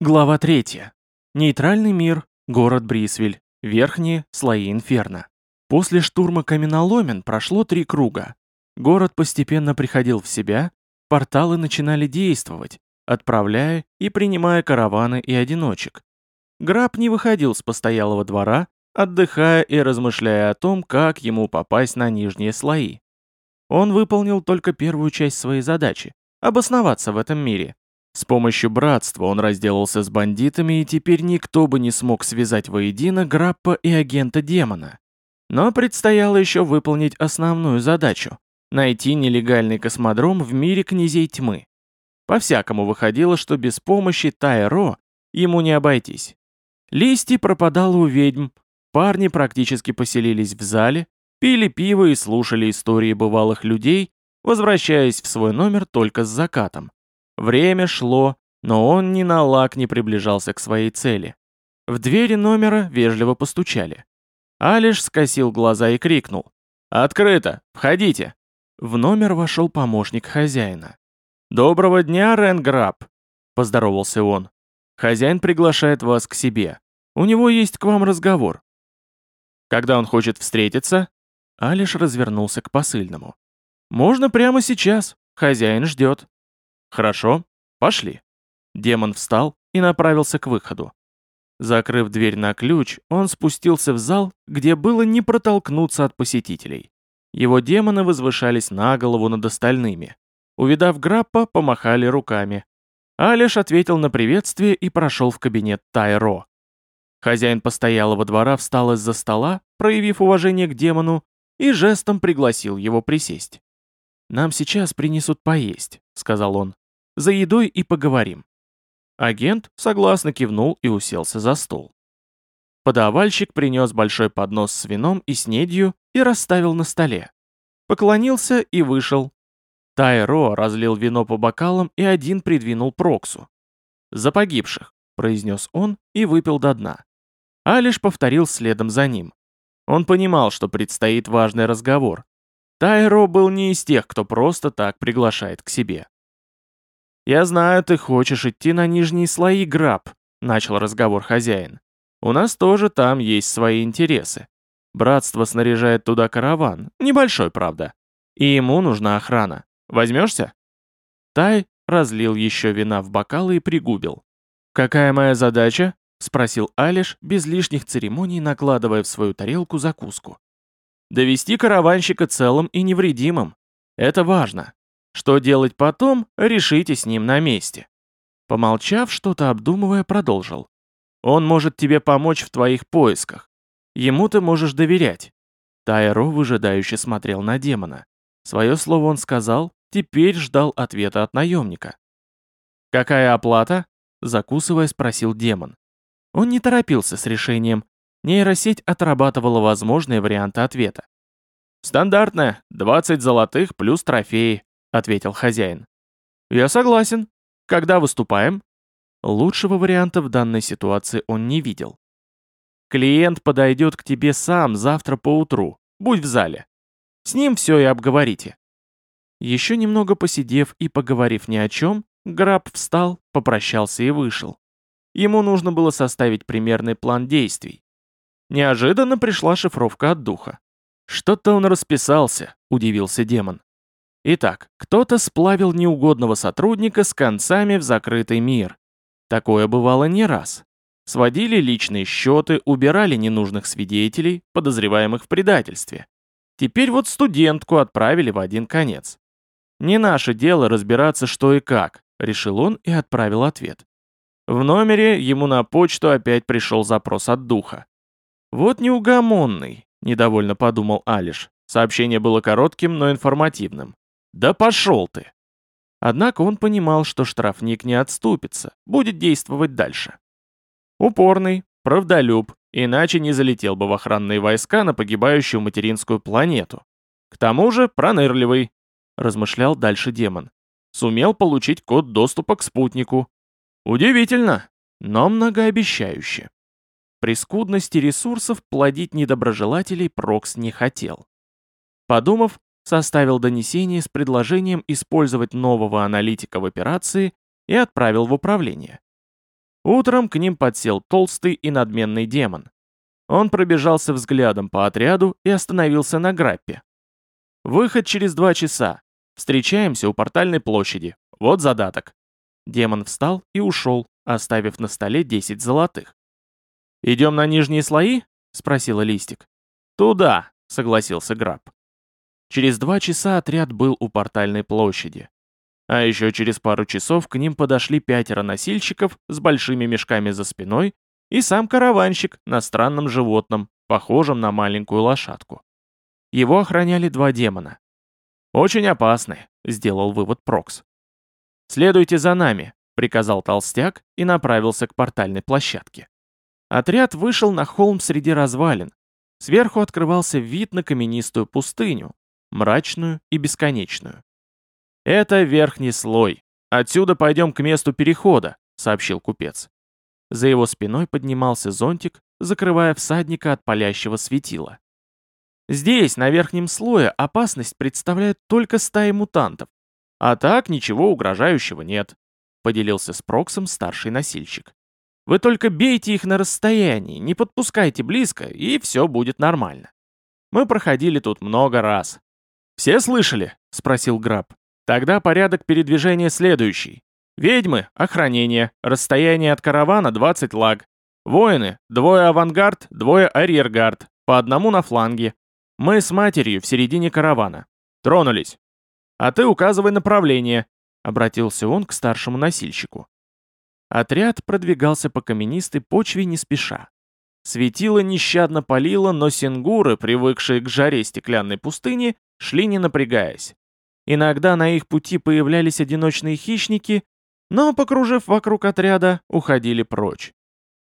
Глава 3. Нейтральный мир, город Брисвель, верхние слои инферно. После штурма каменоломен прошло три круга. Город постепенно приходил в себя, порталы начинали действовать, отправляя и принимая караваны и одиночек. Граб не выходил с постоялого двора, отдыхая и размышляя о том, как ему попасть на нижние слои. Он выполнил только первую часть своей задачи – обосноваться в этом мире – с помощью братства он разделался с бандитами, и теперь никто бы не смог связать воедино Граппа и агента демона. Но предстояло еще выполнить основную задачу – найти нелегальный космодром в мире князей тьмы. По-всякому выходило, что без помощи Тайро ему не обойтись. Листи пропадало у ведьм, парни практически поселились в зале, пили пиво и слушали истории бывалых людей, возвращаясь в свой номер только с закатом. Время шло, но он ни на лак не приближался к своей цели. В двери номера вежливо постучали. Алиш скосил глаза и крикнул. «Открыто! Входите!» В номер вошел помощник хозяина. «Доброго дня, Ренграб!» – поздоровался он. «Хозяин приглашает вас к себе. У него есть к вам разговор». «Когда он хочет встретиться?» Алиш развернулся к посыльному. «Можно прямо сейчас. Хозяин ждет». «Хорошо, пошли». Демон встал и направился к выходу. Закрыв дверь на ключ, он спустился в зал, где было не протолкнуться от посетителей. Его демоны возвышались на голову над остальными. Увидав Граппа, помахали руками. Алиш ответил на приветствие и прошел в кабинет Тайро. Хозяин постоялого двора встал из-за стола, проявив уважение к демону, и жестом пригласил его присесть. «Нам сейчас принесут поесть», — сказал он. «За едой и поговорим». Агент согласно кивнул и уселся за стол. Подавальщик принес большой поднос с вином и снедью и расставил на столе. Поклонился и вышел. Тайро разлил вино по бокалам и один придвинул Проксу. «За погибших», — произнес он и выпил до дна. Алиш повторил следом за ним. Он понимал, что предстоит важный разговор, Тайро был не из тех, кто просто так приглашает к себе. «Я знаю, ты хочешь идти на нижние слои, Граб», — начал разговор хозяин. «У нас тоже там есть свои интересы. Братство снаряжает туда караван, небольшой, правда. И ему нужна охрана. Возьмешься?» Тай разлил еще вина в бокалы и пригубил. «Какая моя задача?» — спросил Алиш, без лишних церемоний накладывая в свою тарелку закуску. Довести караванщика целым и невредимым. Это важно. Что делать потом, решите с ним на месте. Помолчав, что-то обдумывая, продолжил. Он может тебе помочь в твоих поисках. Ему ты можешь доверять. Тайро выжидающе смотрел на демона. Свое слово он сказал, теперь ждал ответа от наемника. «Какая оплата?» – закусывая, спросил демон. Он не торопился с решением, Нейросеть отрабатывала возможные варианты ответа. «Стандартная, 20 золотых плюс трофеи», — ответил хозяин. «Я согласен. Когда выступаем?» Лучшего варианта в данной ситуации он не видел. «Клиент подойдет к тебе сам завтра поутру. Будь в зале. С ним все и обговорите». Еще немного посидев и поговорив ни о чем, Граб встал, попрощался и вышел. Ему нужно было составить примерный план действий. Неожиданно пришла шифровка от духа. «Что-то он расписался», — удивился демон. Итак, кто-то сплавил неугодного сотрудника с концами в закрытый мир. Такое бывало не раз. Сводили личные счеты, убирали ненужных свидетелей, подозреваемых в предательстве. Теперь вот студентку отправили в один конец. «Не наше дело разбираться, что и как», — решил он и отправил ответ. В номере ему на почту опять пришел запрос от духа. «Вот неугомонный», — недовольно подумал Алиш. Сообщение было коротким, но информативным. «Да пошел ты!» Однако он понимал, что штрафник не отступится, будет действовать дальше. Упорный, правдолюб, иначе не залетел бы в охранные войска на погибающую материнскую планету. К тому же пронырливый, размышлял дальше демон. Сумел получить код доступа к спутнику. Удивительно, но многообещающе. При скудности ресурсов плодить недоброжелателей Прокс не хотел. Подумав, составил донесение с предложением использовать нового аналитика в операции и отправил в управление. Утром к ним подсел толстый и надменный демон. Он пробежался взглядом по отряду и остановился на граппе. «Выход через два часа. Встречаемся у портальной площади. Вот задаток». Демон встал и ушел, оставив на столе 10 золотых. «Идем на нижние слои?» — спросила Листик. «Туда», — согласился Граб. Через два часа отряд был у портальной площади. А еще через пару часов к ним подошли пятеро носильщиков с большими мешками за спиной и сам караванщик на странном животном, похожем на маленькую лошадку. Его охраняли два демона. «Очень опасны», — сделал вывод Прокс. «Следуйте за нами», — приказал толстяк и направился к портальной площадке. Отряд вышел на холм среди развалин. Сверху открывался вид на каменистую пустыню, мрачную и бесконечную. «Это верхний слой. Отсюда пойдем к месту перехода», — сообщил купец. За его спиной поднимался зонтик, закрывая всадника от палящего светила. Здесь, на верхнем слое, опасность представляет только стаи мутантов. А так ничего угрожающего нет, поделился с Проксом старший носильщик. Вы только бейте их на расстоянии, не подпускайте близко, и все будет нормально. Мы проходили тут много раз. «Все слышали?» — спросил Граб. «Тогда порядок передвижения следующий. Ведьмы — охранение, расстояние от каравана 20 лаг. Воины — двое авангард, двое арьергард, по одному на фланге. Мы с матерью в середине каравана. Тронулись. А ты указывай направление», — обратился он к старшему носильщику. Отряд продвигался по каменистой почве не спеша. Светило нещадно палило, но сингуры, привыкшие к жаре стеклянной пустыни, шли не напрягаясь. Иногда на их пути появлялись одиночные хищники, но, покружив вокруг отряда, уходили прочь.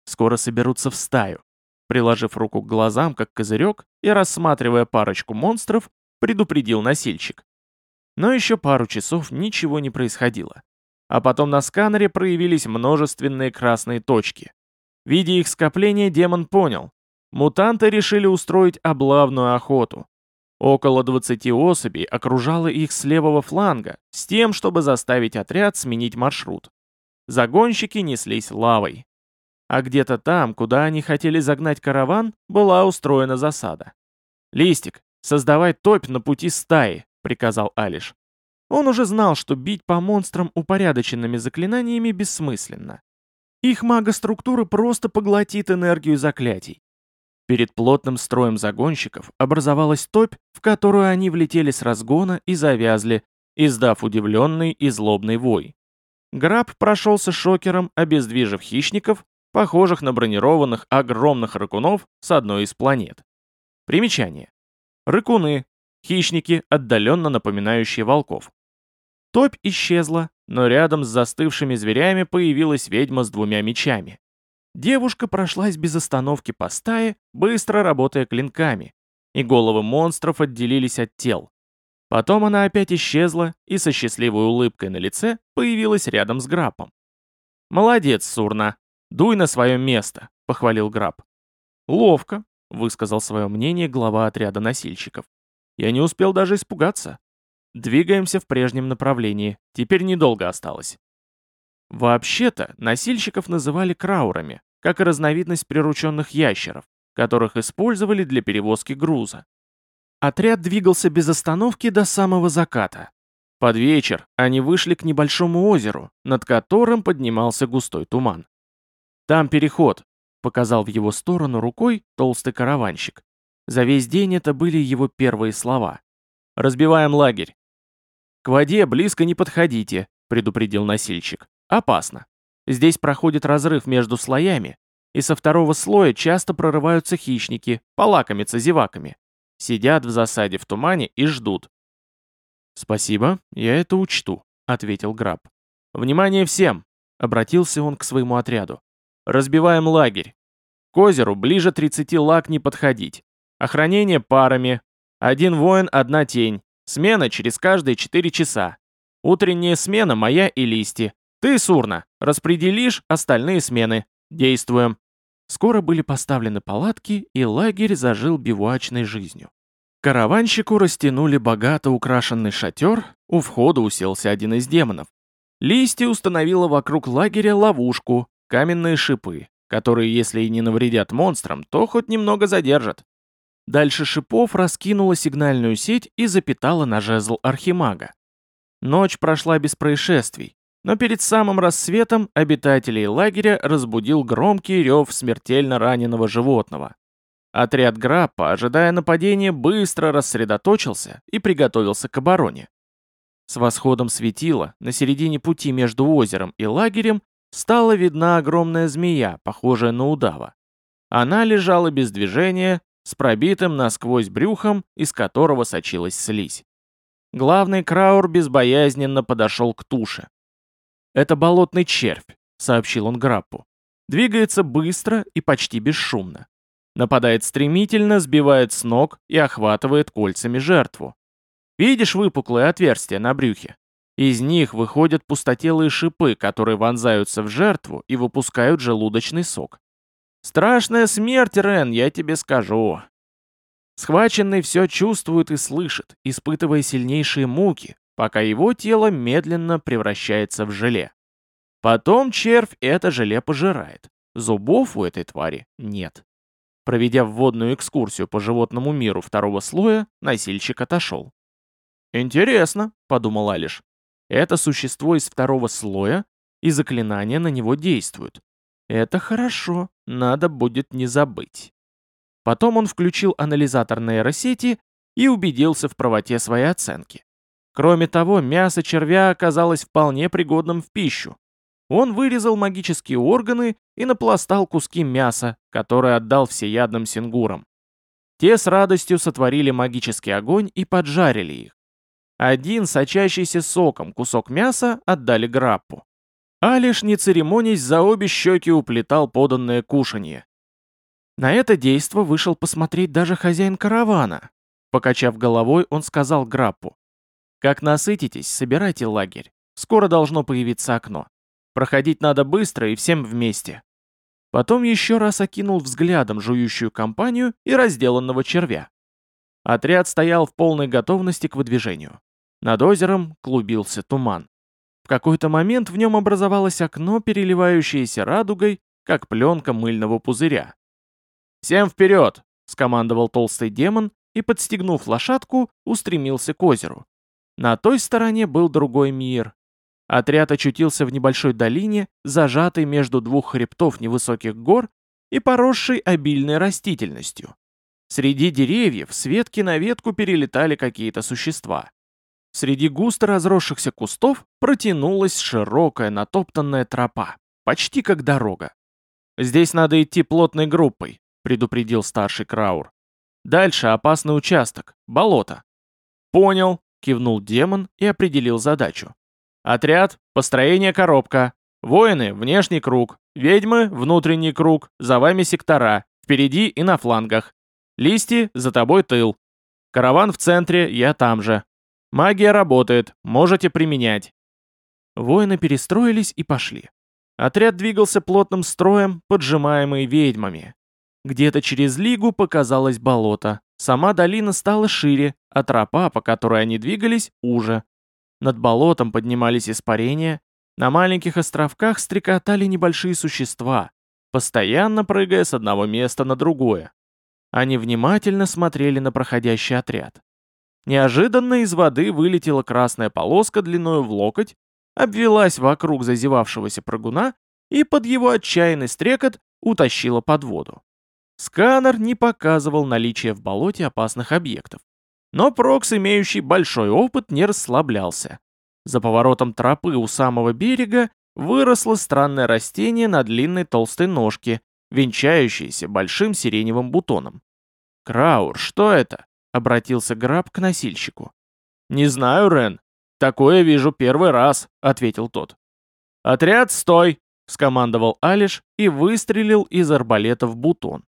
Скоро соберутся в стаю. Приложив руку к глазам, как козырек, и рассматривая парочку монстров, предупредил носильщик. Но еще пару часов ничего не происходило. А потом на сканере проявились множественные красные точки. Видя их скопление, демон понял. Мутанты решили устроить облавную охоту. Около 20 особей окружало их с левого фланга, с тем, чтобы заставить отряд сменить маршрут. Загонщики неслись лавой. А где-то там, куда они хотели загнать караван, была устроена засада. «Листик, создавай топь на пути стаи», — приказал Алиш. Он уже знал, что бить по монстрам упорядоченными заклинаниями бессмысленно. Их магоструктура просто поглотит энергию заклятий. Перед плотным строем загонщиков образовалась топь, в которую они влетели с разгона и завязли, издав удивленный и злобный вой. Граб прошелся шокером, обездвижив хищников, похожих на бронированных огромных рыкунов с одной из планет. Примечание. Рыкуны – хищники, отдаленно напоминающие волков. Топь исчезла, но рядом с застывшими зверями появилась ведьма с двумя мечами. Девушка прошлась без остановки по стае, быстро работая клинками, и головы монстров отделились от тел. Потом она опять исчезла и со счастливой улыбкой на лице появилась рядом с Грапом. «Молодец, Сурна! Дуй на свое место!» — похвалил Грап. «Ловко!» — высказал свое мнение глава отряда носильщиков. «Я не успел даже испугаться. Двигаемся в прежнем направлении, теперь недолго осталось». Вообще-то, носильщиков называли краурами, как и разновидность прирученных ящеров, которых использовали для перевозки груза. Отряд двигался без остановки до самого заката. Под вечер они вышли к небольшому озеру, над которым поднимался густой туман. «Там переход», — показал в его сторону рукой толстый караванщик. За весь день это были его первые слова. «Разбиваем лагерь». «К воде близко не подходите», — предупредил носильщик. «Опасно». Здесь проходит разрыв между слоями, и со второго слоя часто прорываются хищники, полакомятся зеваками. Сидят в засаде в тумане и ждут. «Спасибо, я это учту», — ответил Граб. «Внимание всем!» — обратился он к своему отряду. «Разбиваем лагерь. К озеру ближе 30 лаг не подходить. Охранение парами. Один воин, одна тень. Смена через каждые 4 часа. Утренняя смена моя и листи. Ты, Сурна, распределишь остальные смены. Действуем. Скоро были поставлены палатки, и лагерь зажил бивуачной жизнью. Караванщику растянули богато украшенный шатер, у входа уселся один из демонов. Листья установила вокруг лагеря ловушку, каменные шипы, которые, если и не навредят монстрам, то хоть немного задержат. Дальше шипов раскинула сигнальную сеть и запитала на жезл архимага. Ночь прошла без происшествий, но перед самым рассветом обитателей лагеря разбудил громкий рев смертельно раненого животного. Отряд Граппа, ожидая нападения, быстро рассредоточился и приготовился к обороне. С восходом светила, на середине пути между озером и лагерем, стала видна огромная змея, похожая на удава. Она лежала без движения, с пробитым насквозь брюхом, из которого сочилась слизь. Главный краур безбоязненно подошел к туше. «Это болотный червь», — сообщил он Граппу. «Двигается быстро и почти бесшумно. Нападает стремительно, сбивает с ног и охватывает кольцами жертву. Видишь выпуклые отверстия на брюхе? Из них выходят пустотелые шипы, которые вонзаются в жертву и выпускают желудочный сок. Страшная смерть, Рен, я тебе скажу. Схваченный все чувствует и слышит, испытывая сильнейшие муки, пока его тело медленно превращается в желе. Потом червь это желе пожирает. Зубов у этой твари нет. Проведя вводную экскурсию по животному миру второго слоя, носильщик отошел. «Интересно», — подумал Алиш. «Это существо из второго слоя, и заклинания на него действуют. Это хорошо, надо будет не забыть». Потом он включил анализатор нейросети и убедился в правоте своей оценки. Кроме того, мясо червя оказалось вполне пригодным в пищу. Он вырезал магические органы и напластал куски мяса, которые отдал всеядным сингурам. Те с радостью сотворили магический огонь и поджарили их. Один, сочащийся соком кусок мяса, отдали граппу. А лишь не церемонясь, за обе щеки уплетал поданное кушанье. На это действо вышел посмотреть даже хозяин каравана. Покачав головой, он сказал граппу. «Как насытитесь, собирайте лагерь. Скоро должно появиться окно. Проходить надо быстро и всем вместе». Потом еще раз окинул взглядом жующую компанию и разделанного червя. Отряд стоял в полной готовности к выдвижению. Над озером клубился туман. В какой-то момент в нем образовалось окно, переливающееся радугой, как пленка мыльного пузыря. «Всем вперед!» — скомандовал толстый демон и, подстегнув лошадку, устремился к озеру. На той стороне был другой мир. Отряд очутился в небольшой долине, зажатой между двух хребтов невысоких гор и поросшей обильной растительностью. Среди деревьев с ветки на ветку перелетали какие-то существа. Среди густо разросшихся кустов протянулась широкая натоптанная тропа, почти как дорога. «Здесь надо идти плотной группой», — предупредил старший Краур. «Дальше опасный участок, болото». «Понял», — кивнул демон и определил задачу. «Отряд, построение коробка. Воины — внешний круг, ведьмы — внутренний круг, за вами сектора, впереди и на флангах. Листи — за тобой тыл. Караван в центре, я там же. Магия работает, можете применять. Воины перестроились и пошли. Отряд двигался плотным строем, поджимаемый ведьмами. Где-то через лигу показалось болото. Сама долина стала шире, а тропа, по которой они двигались, уже. Над болотом поднимались испарения, на маленьких островках стрекотали небольшие существа, постоянно прыгая с одного места на другое. Они внимательно смотрели на проходящий отряд. Неожиданно из воды вылетела красная полоска длиной в локоть, обвелась вокруг зазевавшегося прыгуна и под его отчаянный стрекот утащила под воду. Сканер не показывал наличие в болоте опасных объектов. Но Прокс, имеющий большой опыт, не расслаблялся. За поворотом тропы у самого берега выросло странное растение на длинной толстой ножке, венчающееся большим сиреневым бутоном. «Краур, что это?» Обратился Граб к носильщику. «Не знаю, Рен. Такое вижу первый раз», — ответил тот. «Отряд, стой!» — скомандовал Алиш и выстрелил из арбалета в бутон.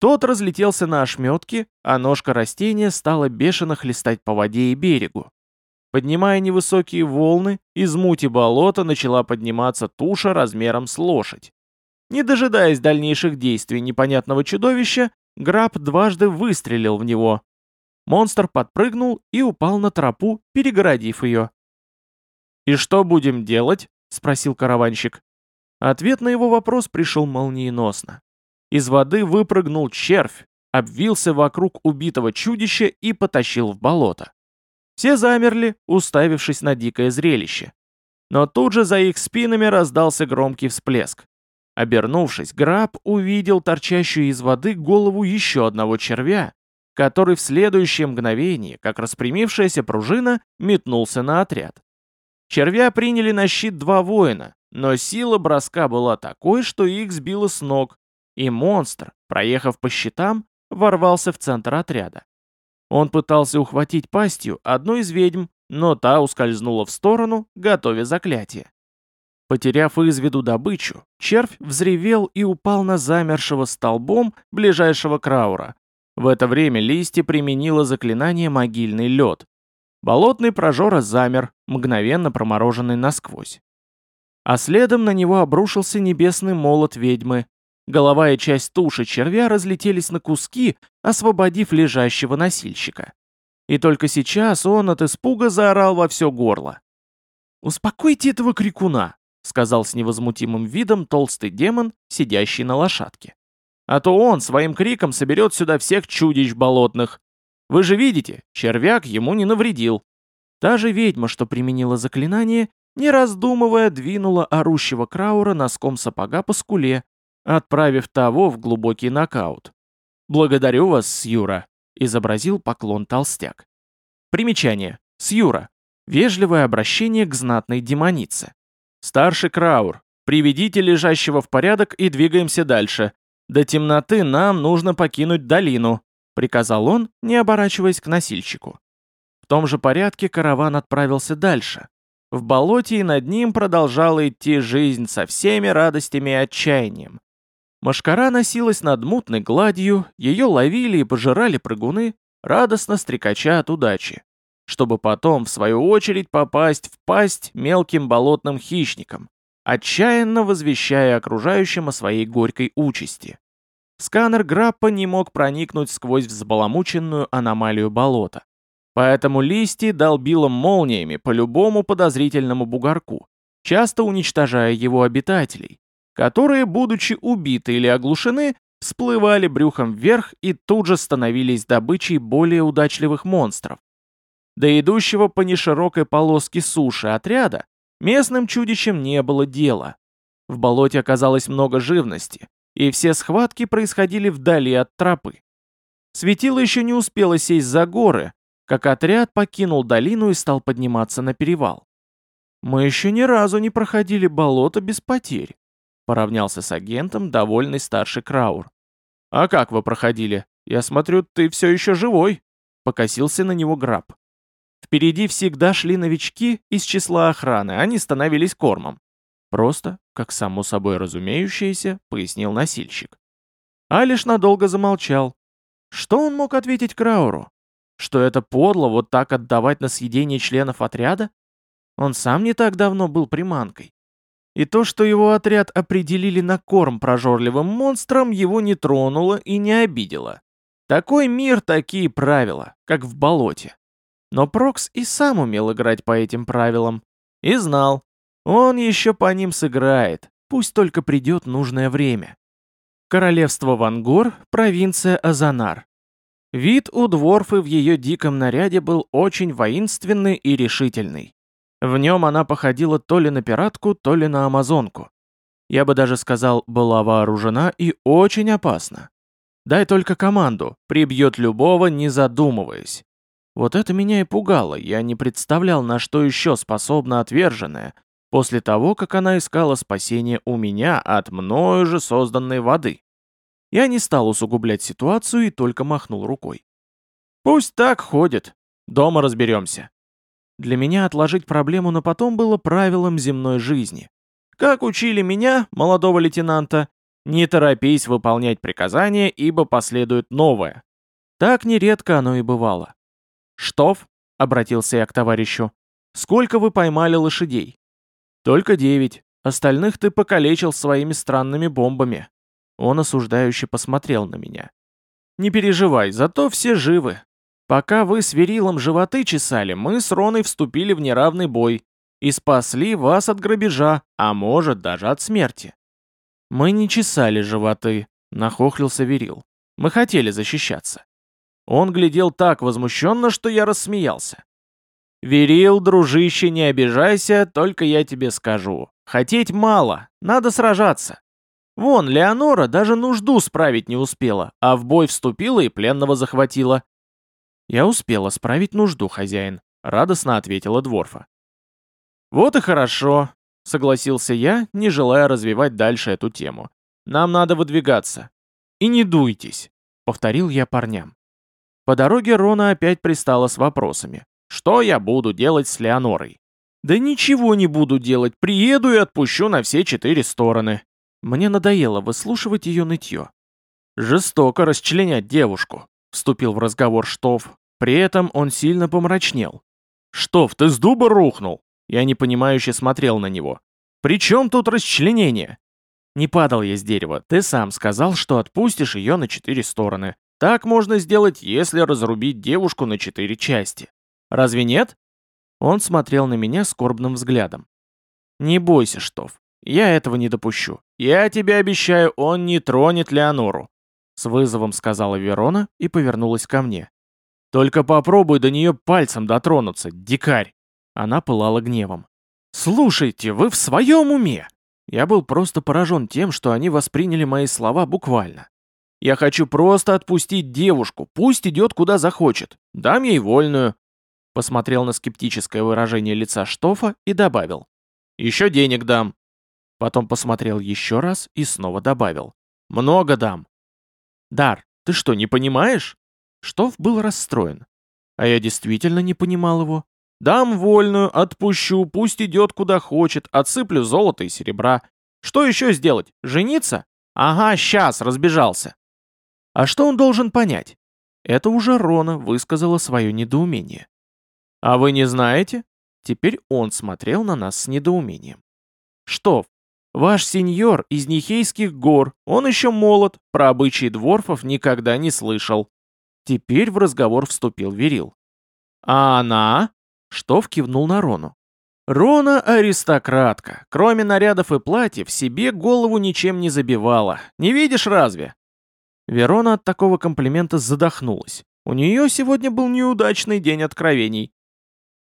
Тот разлетелся на ошметки, а ножка растения стала бешено хлестать по воде и берегу. Поднимая невысокие волны, из мути болота начала подниматься туша размером с лошадь. Не дожидаясь дальнейших действий непонятного чудовища, Граб дважды выстрелил в него, Монстр подпрыгнул и упал на тропу, перегородив ее. «И что будем делать?» — спросил караванщик. Ответ на его вопрос пришел молниеносно. Из воды выпрыгнул червь, обвился вокруг убитого чудища и потащил в болото. Все замерли, уставившись на дикое зрелище. Но тут же за их спинами раздался громкий всплеск. Обернувшись, Граб увидел торчащую из воды голову еще одного червя, который в следующее мгновение, как распрямившаяся пружина, метнулся на отряд. Червя приняли на щит два воина, но сила броска была такой, что их сбило с ног, и монстр, проехав по щитам, ворвался в центр отряда. Он пытался ухватить пастью одну из ведьм, но та ускользнула в сторону, готовя заклятие. Потеряв из виду добычу, червь взревел и упал на замершего столбом ближайшего краура. В это время листья применила заклинание «Могильный лед». Болотный прожора замер, мгновенно промороженный насквозь. А следом на него обрушился небесный молот ведьмы, Голова и часть туши червя разлетелись на куски, освободив лежащего носильщика. И только сейчас он от испуга заорал во все горло. «Успокойте этого крикуна», — сказал с невозмутимым видом толстый демон, сидящий на лошадке. «А то он своим криком соберет сюда всех чудищ болотных. Вы же видите, червяк ему не навредил». Та же ведьма, что применила заклинание, не раздумывая, двинула орущего краура носком сапога по скуле, отправив того в глубокий нокаут. «Благодарю вас, Сьюра», — изобразил поклон толстяк. Примечание. Сьюра. Вежливое обращение к знатной демонице. «Старший Краур, приведите лежащего в порядок и двигаемся дальше. До темноты нам нужно покинуть долину», — приказал он, не оборачиваясь к носильщику. В том же порядке караван отправился дальше. В болоте и над ним продолжала идти жизнь со всеми радостями и отчаянием. Машкара носилась над мутной гладью, ее ловили и пожирали прыгуны, радостно стрекача от удачи, чтобы потом, в свою очередь, попасть в пасть мелким болотным хищникам, отчаянно возвещая окружающим о своей горькой участи. Сканер Граппа не мог проникнуть сквозь взбаламученную аномалию болота. Поэтому листья долбило молниями по любому подозрительному бугорку, часто уничтожая его обитателей, которые, будучи убиты или оглушены, всплывали брюхом вверх и тут же становились добычей более удачливых монстров. До идущего по неширокой полоске суши отряда местным чудищам не было дела. В болоте оказалось много живности, и все схватки происходили вдали от тропы. Светило еще не успело сесть за горы, как отряд покинул долину и стал подниматься на перевал. Мы еще ни разу не проходили болото без потерь. Поравнялся с агентом довольный старший Краур. «А как вы проходили? Я смотрю, ты все еще живой!» Покосился на него Граб. Впереди всегда шли новички из числа охраны, они становились кормом. Просто, как само собой разумеющееся, пояснил носильщик. А лишь надолго замолчал. Что он мог ответить Крауру? Что это подло вот так отдавать на съедение членов отряда? Он сам не так давно был приманкой. И то, что его отряд определили на корм прожорливым монстрам, его не тронуло и не обидело. Такой мир, такие правила, как в болоте. Но Прокс и сам умел играть по этим правилам. И знал, он еще по ним сыграет, пусть только придет нужное время. Королевство Вангор, провинция Азанар. Вид у дворфы в ее диком наряде был очень воинственный и решительный. В нем она походила то ли на пиратку, то ли на амазонку. Я бы даже сказал, была вооружена и очень опасна. Дай только команду, прибьет любого, не задумываясь. Вот это меня и пугало, я не представлял, на что еще способна отверженная, после того, как она искала спасение у меня от мною же созданной воды. Я не стал усугублять ситуацию и только махнул рукой. Пусть так ходит, дома разберемся. Для меня отложить проблему на потом было правилом земной жизни. Как учили меня, молодого лейтенанта, не торопись выполнять приказания, ибо последует новое. Так нередко оно и бывало. «Штоф?» — обратился я к товарищу. «Сколько вы поймали лошадей?» «Только девять. Остальных ты покалечил своими странными бомбами». Он осуждающе посмотрел на меня. «Не переживай, зато все живы. Пока вы с Верилом животы чесали, мы с Роной вступили в неравный бой. и спасли вас от грабежа, а может даже от смерти. Мы не чесали животы, нахохлился Верил. Мы хотели защищаться. Он глядел так возмущенно, что я рассмеялся. «Верил, дружище, не обижайся, только я тебе скажу. Хотеть мало, надо сражаться. Вон, Леонора даже нужду справить не успела, а в бой вступила и пленного захватила». «Я успела справить нужду, хозяин», — радостно ответила Дворфа. «Вот и хорошо», — согласился я, не желая развивать дальше эту тему. «Нам надо выдвигаться». «И не дуйтесь», — повторил я парням. По дороге Рона опять пристала с вопросами. Что я буду делать с Леонорой? Да ничего не буду делать, приеду и отпущу на все четыре стороны. Мне надоело выслушивать ее нытье. Жестоко расчленять девушку, вступил в разговор Штоф. При этом он сильно помрачнел. «Штоф, ты с дуба рухнул?» Я непонимающе смотрел на него. «При чем тут расчленение?» «Не падал я с дерева. Ты сам сказал, что отпустишь ее на четыре стороны. Так можно сделать, если разрубить девушку на четыре части. Разве нет?» Он смотрел на меня скорбным взглядом. «Не бойся, Штоф, я этого не допущу. Я тебе обещаю, он не тронет Леонору», с вызовом сказала Верона и повернулась ко мне. «Только попробуй до нее пальцем дотронуться, дикарь!» Она пылала гневом. «Слушайте, вы в своем уме?» Я был просто поражен тем, что они восприняли мои слова буквально. «Я хочу просто отпустить девушку, пусть идет куда захочет. Дам ей вольную. Посмотрел на скептическое выражение лица Штофа и добавил. «Еще денег дам». Потом посмотрел еще раз и снова добавил. «Много дам». «Дар, ты что, не понимаешь?» Штоф был расстроен. А я действительно не понимал его. «Дам вольную, отпущу, пусть идет куда хочет, отсыплю золото и серебра. Что еще сделать? Жениться? Ага, сейчас, разбежался». А что он должен понять? Это уже Рона высказала свое недоумение. «А вы не знаете?» Теперь он смотрел на нас с недоумением. «Что, ваш сеньор из Нихейских гор, он еще молод, про обычаи дворфов никогда не слышал». Теперь в разговор вступил Верил. «А она?» Штоф кивнул на Рону. Рона аристократка. Кроме нарядов и платьев, себе голову ничем не забивала. Не видишь разве? Верона от такого комплимента задохнулась. У нее сегодня был неудачный день откровений.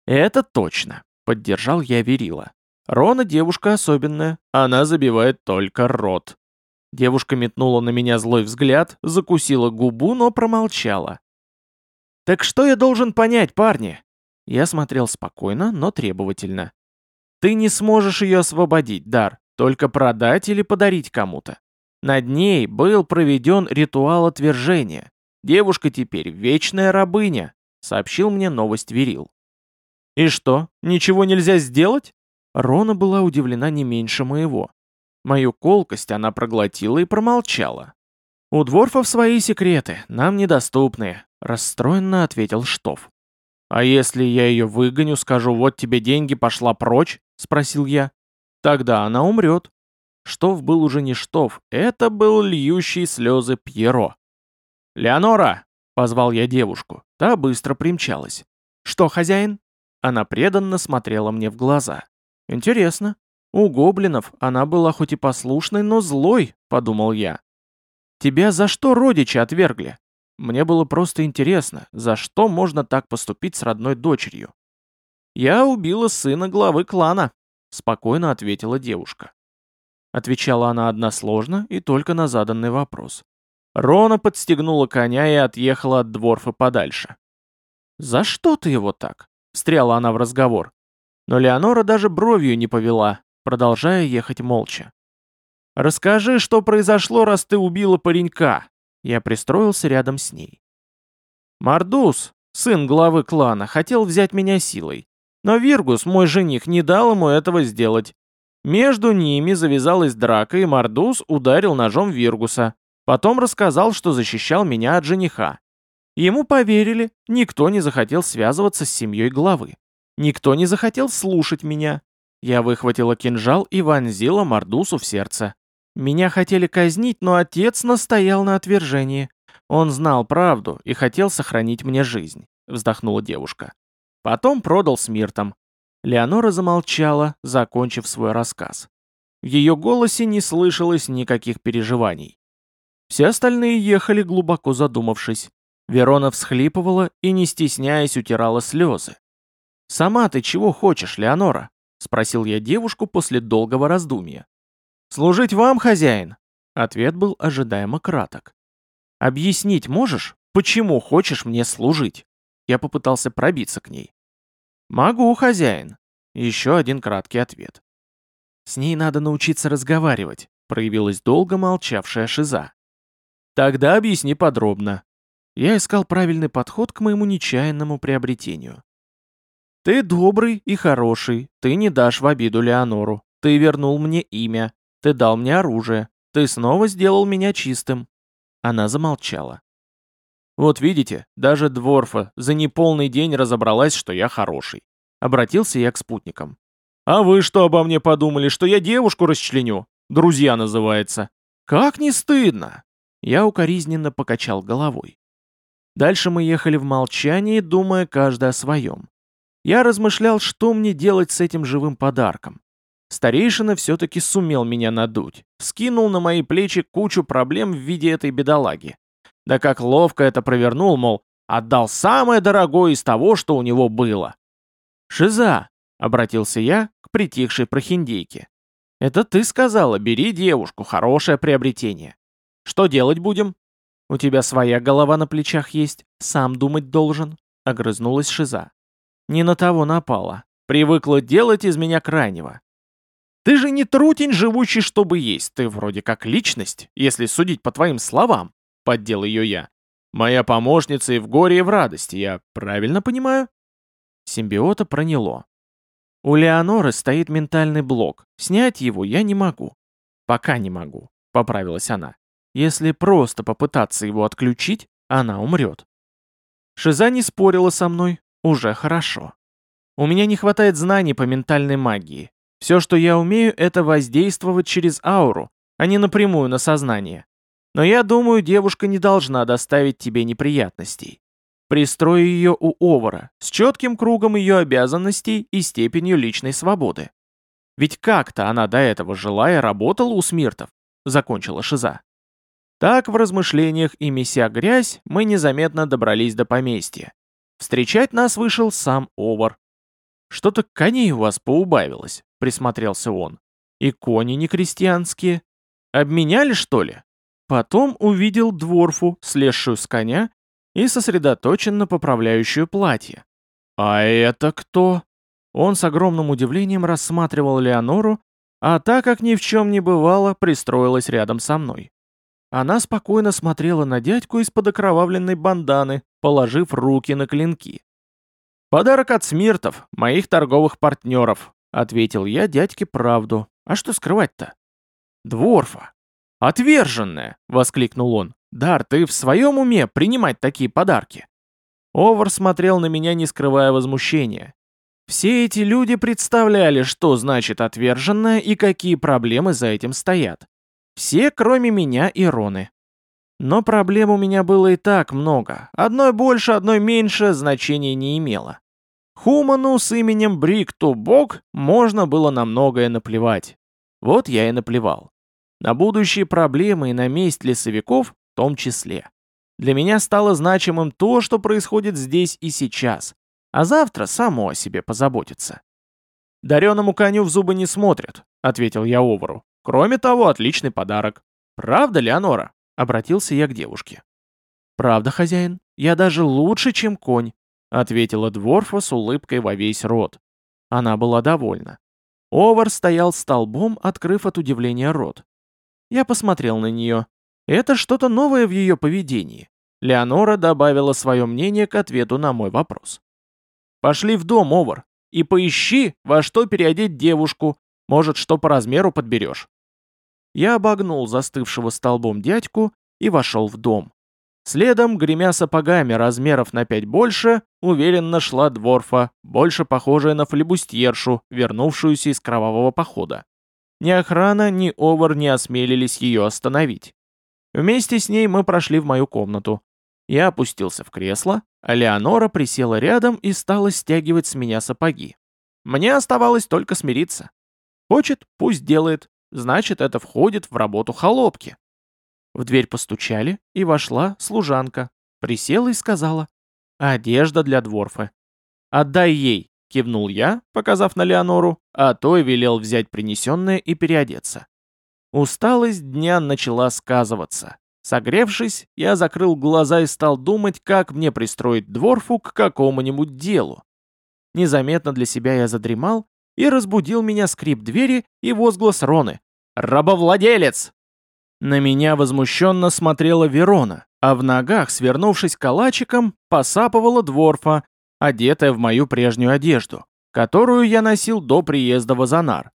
«Это точно», — поддержал я Верила. «Рона девушка особенная, она забивает только рот». Девушка метнула на меня злой взгляд, закусила губу, но промолчала. «Так что я должен понять, парни?» Я смотрел спокойно, но требовательно. «Ты не сможешь ее освободить, Дар, только продать или подарить кому-то. Над ней был проведен ритуал отвержения. Девушка теперь вечная рабыня», — сообщил мне новость Верил. «И что, ничего нельзя сделать?» Рона была удивлена не меньше моего. Мою колкость она проглотила и промолчала. «У дворфов свои секреты, нам недоступные», — расстроенно ответил Штоф. «А если я ее выгоню, скажу, вот тебе деньги, пошла прочь?» — спросил я. «Тогда она умрет». Штоф был уже не Штоф, это был льющий слезы Пьеро. «Леонора!» — позвал я девушку. Та быстро примчалась. «Что, хозяин?» Она преданно смотрела мне в глаза. «Интересно. У гоблинов она была хоть и послушной, но злой», — подумал я. «Тебя за что родичи отвергли?» Мне было просто интересно, за что можно так поступить с родной дочерью. «Я убила сына главы клана», — спокойно ответила девушка. Отвечала она односложно и только на заданный вопрос. Рона подстегнула коня и отъехала от дворфа подальше. «За что ты его так?» Встряла она в разговор. Но Леонора даже бровью не повела, продолжая ехать молча. «Расскажи, что произошло, раз ты убила паренька!» Я пристроился рядом с ней. «Мардус, сын главы клана, хотел взять меня силой. Но Виргус, мой жених, не дал ему этого сделать. Между ними завязалась драка, и Мардус ударил ножом Виргуса. Потом рассказал, что защищал меня от жениха. Ему поверили, никто не захотел связываться с семьей главы. Никто не захотел слушать меня. Я выхватила кинжал и вонзила Мордусу в сердце. Меня хотели казнить, но отец настоял на отвержении. Он знал правду и хотел сохранить мне жизнь, вздохнула девушка. Потом продал с Миртом. Леонора замолчала, закончив свой рассказ. В ее голосе не слышалось никаких переживаний. Все остальные ехали, глубоко задумавшись. Верона всхлипывала и, не стесняясь, утирала слезы. «Сама ты чего хочешь, Леонора?» — спросил я девушку после долгого раздумья. «Служить вам, хозяин?» Ответ был ожидаемо краток. «Объяснить можешь, почему хочешь мне служить?» Я попытался пробиться к ней. «Могу, хозяин». Еще один краткий ответ. «С ней надо научиться разговаривать», проявилась долго молчавшая Шиза. «Тогда объясни подробно». Я искал правильный подход к моему нечаянному приобретению. «Ты добрый и хороший, ты не дашь в обиду Леонору, ты вернул мне имя, ты дал мне оружие, ты снова сделал меня чистым». Она замолчала. «Вот видите, даже Дворфа за неполный день разобралась, что я хороший». Обратился я к спутникам. «А вы что обо мне подумали, что я девушку расчленю? Друзья называется. Как не стыдно!» Я укоризненно покачал головой. Дальше мы ехали в молчании, думая каждый о своем. Я размышлял, что мне делать с этим живым подарком. Старейшина все-таки сумел меня надуть, скинул на мои плечи кучу проблем в виде этой бедолаги. Да как ловко это провернул, мол, отдал самое дорогое из того, что у него было. «Шиза!» — обратился я к притихшей прохиндейке. «Это ты сказала, бери девушку, хорошее приобретение. Что делать будем?» «У тебя своя голова на плечах есть, сам думать должен», — огрызнулась Шиза. «Не на того напала. Привыкла делать из меня крайнего. Ты же не трутень, живущий, чтобы есть. Ты вроде как личность, если судить по твоим словам», — поддел ее я. «Моя помощница и в горе, и в радости, я правильно понимаю?» Симбиота проняло. У Леоноры стоит ментальный блок. Снять его я не могу. Пока не могу, поправилась она. Если просто попытаться его отключить, она умрет. Шиза не спорила со мной, уже хорошо. У меня не хватает знаний по ментальной магии. Все, что я умею, это воздействовать через ауру, а не напрямую на сознание. Но я думаю, девушка не должна доставить тебе неприятностей. Пристрою ее у Овара, с четким кругом ее обязанностей и степенью личной свободы. Ведь как-то она до этого жила и работала у Смиртов, закончила Шиза. Так в размышлениях и меся грязь мы незаметно добрались до поместья. Встречать нас вышел сам Овар. «Что-то коней у вас поубавилось», — присмотрелся он. «И кони не крестьянские. Обменяли, что ли?» Потом увидел дворфу, слезшую с коня и сосредоточенно поправляющую платье. «А это кто?» Он с огромным удивлением рассматривал Леонору, а та, как ни в чем не бывало, пристроилась рядом со мной. Она спокойно смотрела на дядьку из-под окровавленной банданы, положив руки на клинки. «Подарок от Смиртов, моих торговых партнеров», — ответил я дядьке правду. «А что скрывать-то?» «Дворфа!» «Отверженная!» — воскликнул он. «Дар, ты в своем уме принимать такие подарки?» Овар смотрел на меня, не скрывая возмущения. Все эти люди представляли, что значит отверженная и какие проблемы за этим стоят. Все, кроме меня и Роны. Но проблем у меня было и так много. Одной больше, одной меньше значения не имело. Хуману с именем Брикту Бог можно было на многое наплевать. Вот я и наплевал. На будущие проблемы и на месть лесовиков в том числе. Для меня стало значимым то, что происходит здесь и сейчас. А завтра само о себе позаботится. «Дареному коню в зубы не смотрят», — ответил я Овару. Кроме того, отличный подарок. Правда, Леонора?» — обратился я к девушке. «Правда, хозяин? Я даже лучше, чем конь», — ответила Дворфа с улыбкой во весь рот. Она была довольна. Овар стоял столбом, открыв от удивления рот. Я посмотрел на нее. Это что-то новое в ее поведении. Леонора добавила свое мнение к ответу на мой вопрос. «Пошли в дом, Овар, и поищи, во что переодеть девушку. Может, что по размеру подберешь». Я обогнул застывшего столбом дядьку и вошел в дом. Следом, гремя сапогами размеров на пять больше, уверенно шла дворфа, больше похожая на флебустьершу, вернувшуюся из кровавого похода. Ни охрана, ни овар не осмелились ее остановить. Вместе с ней мы прошли в мою комнату. Я опустился в кресло, а Леонора присела рядом и стала стягивать с меня сапоги. Мне оставалось только смириться. Хочет, пусть делает, значит, это входит в работу холопки. В дверь постучали, и вошла служанка, присела и сказала, «Одежда для дворфа». «Отдай ей», — кивнул я, показав на Леонору, а той велел взять принесенное и переодеться. Усталость дня начала сказываться. Согревшись, я закрыл глаза и стал думать, как мне пристроить дворфу к какому-нибудь делу. Незаметно для себя я задремал, и разбудил меня скрип двери и возглас Роны. «Рабовладелец!» На меня возмущенно смотрела Верона, а в ногах, свернувшись калачиком, посапывала дворфа, одетая в мою прежнюю одежду, которую я носил до приезда в Азанар.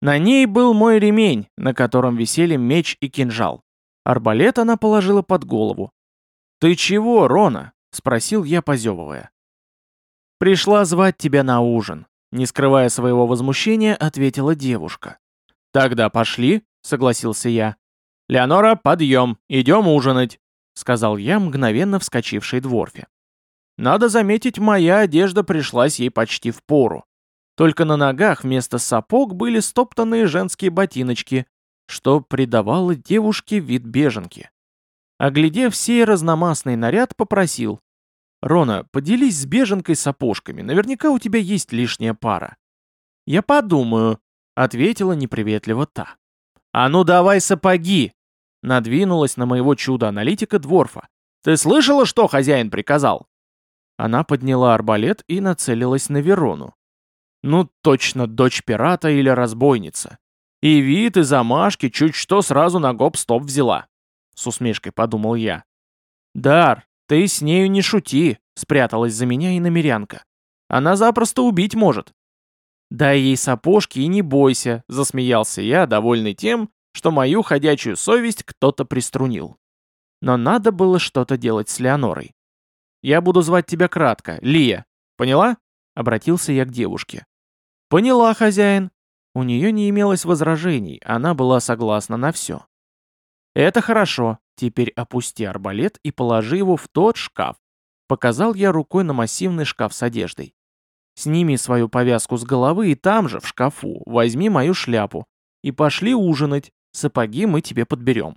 На ней был мой ремень, на котором висели меч и кинжал. Арбалет она положила под голову. «Ты чего, Рона?» — спросил я, позевывая. «Пришла звать тебя на ужин», — не скрывая своего возмущения, ответила девушка. «Тогда пошли», — согласился я. «Леонора, подъем, идем ужинать», — сказал я, мгновенно вскочившей дворфе. Надо заметить, моя одежда пришлась ей почти в пору. Только на ногах вместо сапог были стоптанные женские ботиночки, что придавало девушке вид беженки. Оглядев сей разномастный наряд, попросил. «Рона, поделись с беженкой сапожками, наверняка у тебя есть лишняя пара». «Я подумаю», — ответила неприветливо та. «А ну давай сапоги!» Надвинулась на моего чудо-аналитика Дворфа. «Ты слышала, что хозяин приказал?» Она подняла арбалет и нацелилась на Верону. Ну, точно дочь пирата или разбойница. И вид, и замашки чуть что сразу на гоп-стоп взяла. С усмешкой подумал я. Дар, ты с нею не шути, спряталась за меня и намерянка. Она запросто убить может. Дай ей сапожки и не бойся, засмеялся я, довольный тем, что мою ходячую совесть кто-то приструнил. Но надо было что-то делать с Леонорой. Я буду звать тебя кратко, Лия. Поняла? Обратился я к девушке. «Поняла, хозяин». У нее не имелось возражений, она была согласна на все. «Это хорошо. Теперь опусти арбалет и положи его в тот шкаф». Показал я рукой на массивный шкаф с одеждой. «Сними свою повязку с головы и там же, в шкафу, возьми мою шляпу. И пошли ужинать, сапоги мы тебе подберем».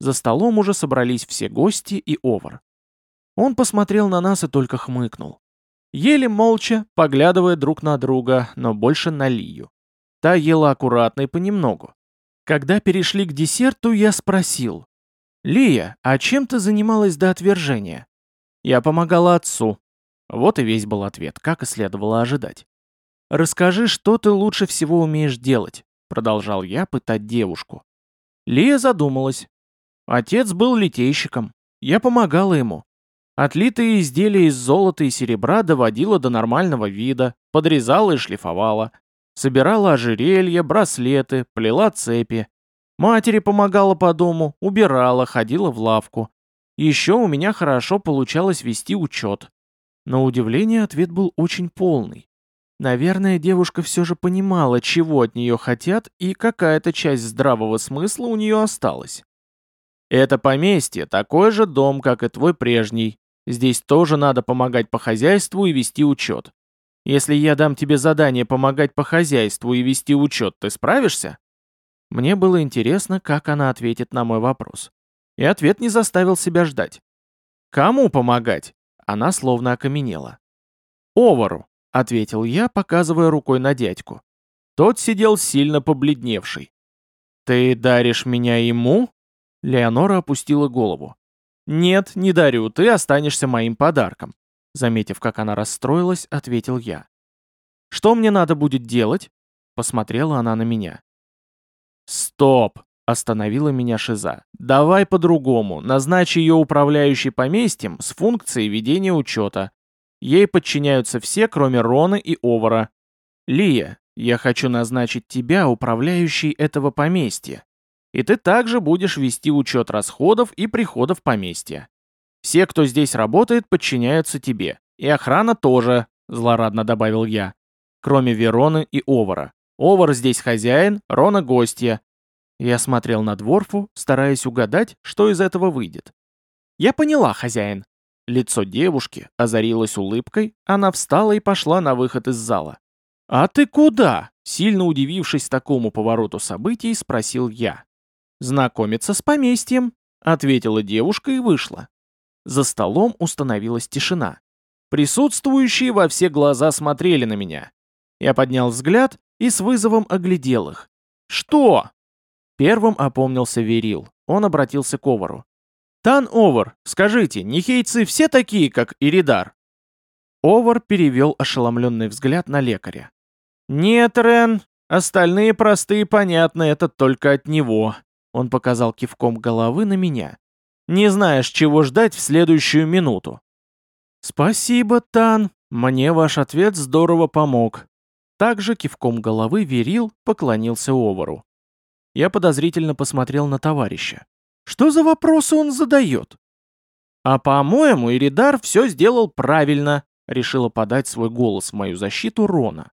За столом уже собрались все гости и овар. Он посмотрел на нас и только хмыкнул. Ели молча, поглядывая друг на друга, но больше на Лию. Та ела аккуратно и понемногу. Когда перешли к десерту, я спросил. «Лия, а чем ты занималась до отвержения?» «Я помогала отцу». Вот и весь был ответ, как и следовало ожидать. «Расскажи, что ты лучше всего умеешь делать?» Продолжал я пытать девушку. Лия задумалась. Отец был литейщиком. Я помогала ему. Отлитые изделия из золота и серебра доводила до нормального вида, подрезала и шлифовала. Собирала ожерелья, браслеты, плела цепи. Матери помогала по дому, убирала, ходила в лавку. Еще у меня хорошо получалось вести учет. На удивление ответ был очень полный. Наверное, девушка все же понимала, чего от нее хотят, и какая-то часть здравого смысла у нее осталась. «Это поместье, такой же дом, как и твой прежний», Здесь тоже надо помогать по хозяйству и вести учет. Если я дам тебе задание помогать по хозяйству и вести учет, ты справишься?» Мне было интересно, как она ответит на мой вопрос. И ответ не заставил себя ждать. «Кому помогать?» Она словно окаменела. «Овару», — ответил я, показывая рукой на дядьку. Тот сидел сильно побледневший. «Ты даришь меня ему?» Леонора опустила голову. «Нет, не дарю, ты останешься моим подарком», заметив, как она расстроилась, ответил я. «Что мне надо будет делать?» Посмотрела она на меня. «Стоп!» — остановила меня Шиза. «Давай по-другому. Назначь ее управляющей поместьем с функцией ведения учета. Ей подчиняются все, кроме Рона и Овара. Лия, я хочу назначить тебя управляющей этого поместья. И ты также будешь вести учет расходов и приходов поместья. Все, кто здесь работает, подчиняются тебе. И охрана тоже, злорадно добавил я. Кроме Вероны и Овара. Овар здесь хозяин, Рона гостья. Я смотрел на Дворфу, стараясь угадать, что из этого выйдет. Я поняла, хозяин. Лицо девушки озарилось улыбкой, она встала и пошла на выход из зала. «А ты куда?» — сильно удивившись такому повороту событий, спросил я. «Знакомиться с поместьем», — ответила девушка и вышла. За столом установилась тишина. Присутствующие во все глаза смотрели на меня. Я поднял взгляд и с вызовом оглядел их. «Что?» Первым опомнился Верил. Он обратился к Овару. «Тан-Овар, скажите, нихейцы все такие, как Иридар?» Овар перевел ошеломленный взгляд на лекаря. «Нет, Рен, остальные простые понятны, это только от него», он показал кивком головы на меня. «Не знаешь, чего ждать в следующую минуту». «Спасибо, Тан, мне ваш ответ здорово помог». Также кивком головы Верил поклонился Овару. Я подозрительно посмотрел на товарища. Что за вопросы он задает? А по-моему, Иридар все сделал правильно, решила подать свой голос в мою защиту Рона.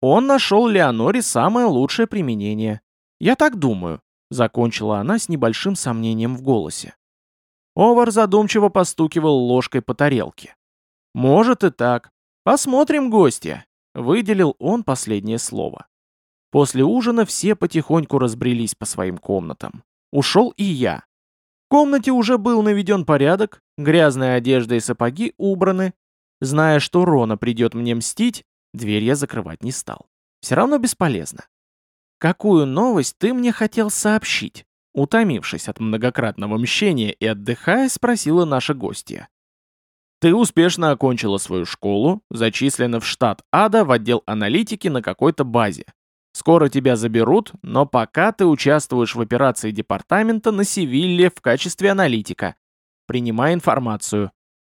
Он нашел Леоноре самое лучшее применение. Я так думаю, закончила она с небольшим сомнением в голосе. Овар задумчиво постукивал ложкой по тарелке. «Может и так. Посмотрим, гостя», — выделил он последнее слово. После ужина все потихоньку разбрелись по своим комнатам. Ушел и я. В комнате уже был наведен порядок, грязная одежда и сапоги убраны. Зная, что Рона придет мне мстить, дверь я закрывать не стал. Все равно бесполезно. «Какую новость ты мне хотел сообщить?» Утомившись от многократного мщения и отдыхая, спросила наша гостья. «Ты успешно окончила свою школу, зачислена в штат ада в отдел аналитики на какой-то базе. Скоро тебя заберут, но пока ты участвуешь в операции департамента на Севилле в качестве аналитика. Принимай информацию.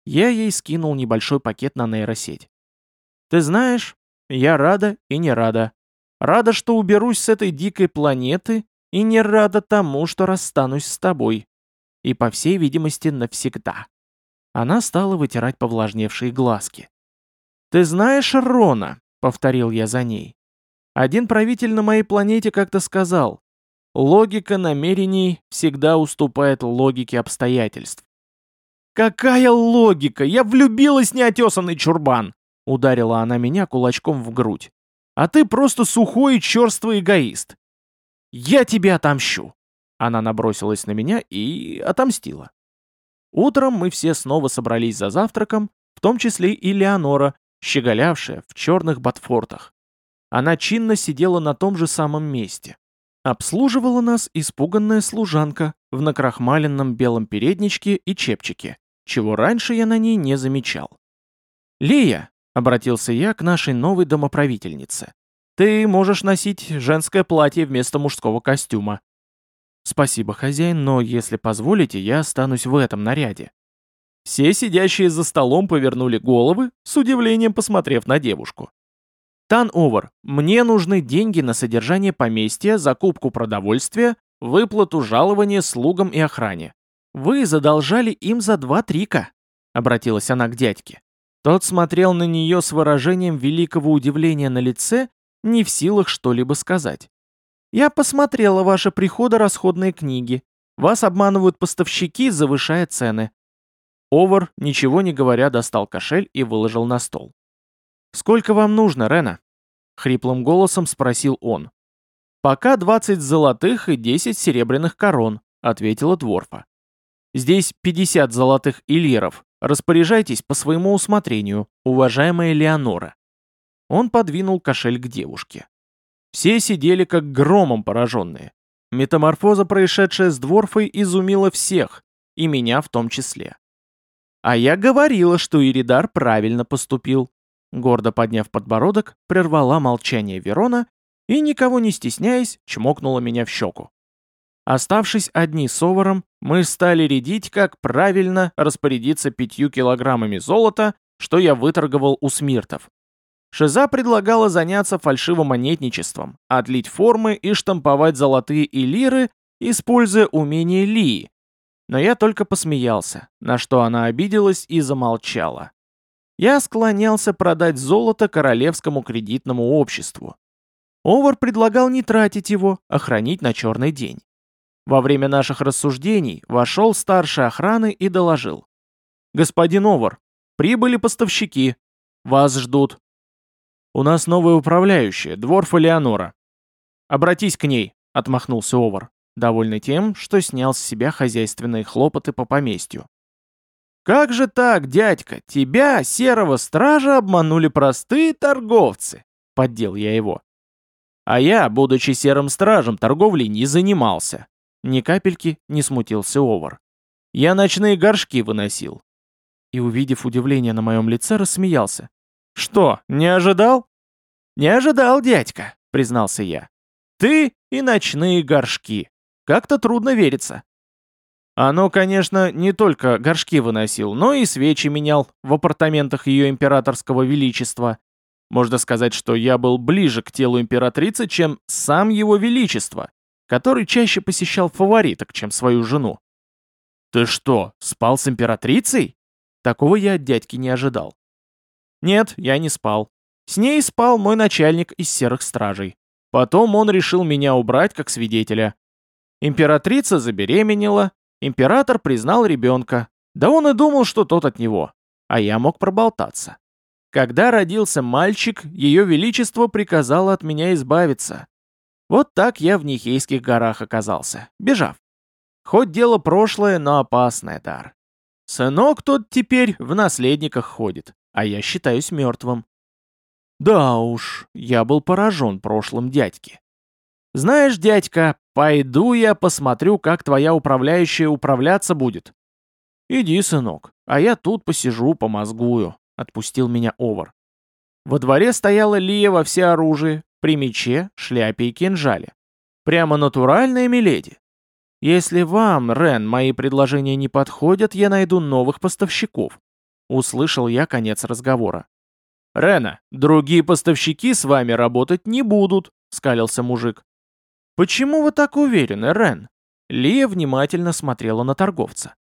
Я ей скинул небольшой пакет на нейросеть. Ты знаешь, я рада и не рада. Рада, что уберусь с этой дикой планеты, и не рада тому, что расстанусь с тобой. И, по всей видимости, навсегда. Она стала вытирать повлажневшие глазки. «Ты знаешь Рона?» — повторил я за ней. Один правитель на моей планете как-то сказал, логика намерений всегда уступает логике обстоятельств. «Какая логика? Я влюбилась, неотесанный чурбан!» Ударила она меня кулачком в грудь. «А ты просто сухой и черствый эгоист!» «Я тебе отомщу!» Она набросилась на меня и отомстила. Утром мы все снова собрались за завтраком, в том числе и Леонора, щеголявшая в черных ботфортах. Она чинно сидела на том же самом месте. Обслуживала нас испуганная служанка в накрахмаленном белом передничке и чепчике, чего раньше я на ней не замечал. «Лия», — обратился я к нашей новой домоправительнице, «ты можешь носить женское платье вместо мужского костюма». «Спасибо, хозяин, но, если позволите, я останусь в этом наряде». Все сидящие за столом повернули головы, с удивлением посмотрев на девушку. Тан-овер, мне нужны деньги на содержание поместья, закупку продовольствия, выплату жалования слугам и охране. Вы задолжали им за два трика», — обратилась она к дядьке. Тот смотрел на нее с выражением великого удивления на лице, не в силах что-либо сказать. «Я посмотрела ваши приходо-расходные книги. Вас обманывают поставщики, завышая цены». Овар, ничего не говоря, достал кошель и выложил на стол. «Сколько вам нужно, Рена?» — хриплым голосом спросил он. «Пока 20 золотых и 10 серебряных корон», — ответила Дворфа. «Здесь 50 золотых ильеров. Распоряжайтесь по своему усмотрению, уважаемая Леонора». Он подвинул кошель к девушке. Все сидели как громом пораженные. Метаморфоза, происшедшая с Дворфой, изумила всех, и меня в том числе. А я говорила, что Иридар правильно поступил гордо подняв подбородок, прервала молчание Верона и, никого не стесняясь, чмокнула меня в щеку. Оставшись одни с Оваром, мы стали рядить, как правильно распорядиться пятью килограммами золота, что я выторговал у смиртов. Шиза предлагала заняться фальшивомонетничеством, отлить формы и штамповать золотые и лиры, используя умение Лии. Но я только посмеялся, на что она обиделась и замолчала я склонялся продать золото Королевскому кредитному обществу. Овар предлагал не тратить его, а хранить на черный день. Во время наших рассуждений вошел старший охраны и доложил. «Господин Овар, прибыли поставщики. Вас ждут». У нас новая управляющая, Дворфа Леонора. Обратись к ней, отмахнулся Овар, довольный тем, что снял с себя хозяйственные хлопоты по поместью. «Как же так, дядька? Тебя, серого стража, обманули простые торговцы!» — поддел я его. А я, будучи серым стражем, торговлей не занимался. Ни капельки не смутился Овар. Я ночные горшки выносил. И, увидев удивление на моем лице, рассмеялся. «Что, не ожидал?» «Не ожидал, дядька», — признался я. «Ты и ночные горшки. Как-то трудно верится». Оно, конечно, не только горшки выносил, но и свечи менял в апартаментах ее императорского величества. Можно сказать, что я был ближе к телу императрицы, чем сам его величество, который чаще посещал фавориток, чем свою жену. «Ты что, спал с императрицей?» Такого я от дядьки не ожидал. Нет, я не спал. С ней спал мой начальник из серых стражей. Потом он решил меня убрать как свидетеля. Императрица забеременела, император признал ребенка. Да он и думал, что тот от него. А я мог проболтаться. Когда родился мальчик, ее величество приказало от меня избавиться. Вот так я в Нихейских горах оказался, бежав. Хоть дело прошлое, но опасное, Дар. Сынок тот теперь в наследниках ходит, а я считаюсь мертвым. Да уж, я был поражен прошлым дядьки. Знаешь, дядька, пойду я посмотрю, как твоя управляющая управляться будет. Иди, сынок, а я тут посижу, помозгую. — отпустил меня Овар. Во дворе стояла Лия во всеоружии, при мече, шляпе и кинжале. Прямо натуральная миледи. Если вам, Рен, мои предложения не подходят, я найду новых поставщиков. Услышал я конец разговора. «Рена, другие поставщики с вами работать не будут», — скалился мужик. «Почему вы так уверены, Рен?» Лия внимательно смотрела на торговца.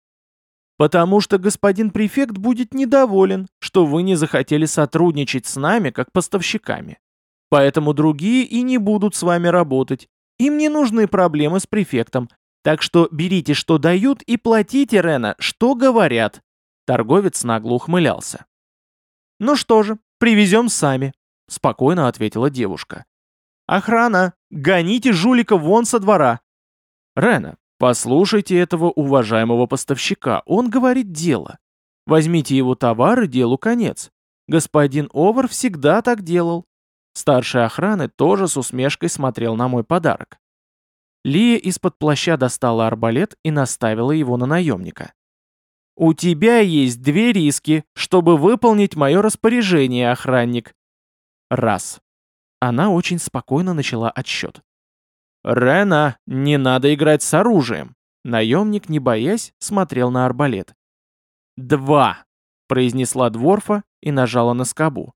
Потому что господин префект будет недоволен, что вы не захотели сотрудничать с нами как поставщиками. Поэтому другие и не будут с вами работать. Им не нужны проблемы с префектом. Так что берите, что дают, и платите, Рена, что говорят. Торговец нагло ухмылялся. «Ну что же, привезем сами», — спокойно ответила девушка. «Охрана, гоните жулика вон со двора». «Рена, Послушайте этого уважаемого поставщика, он говорит дело. Возьмите его товар и делу конец. Господин Овар всегда так делал. Старший охраны тоже с усмешкой смотрел на мой подарок. Лия из-под плаща достала арбалет и наставила его на наемника. «У тебя есть две риски, чтобы выполнить мое распоряжение, охранник». Раз. Она очень спокойно начала отсчет. «Рена, не надо играть с оружием!» Наемник, не боясь, смотрел на арбалет. «Два!» — произнесла Дворфа и нажала на скобу.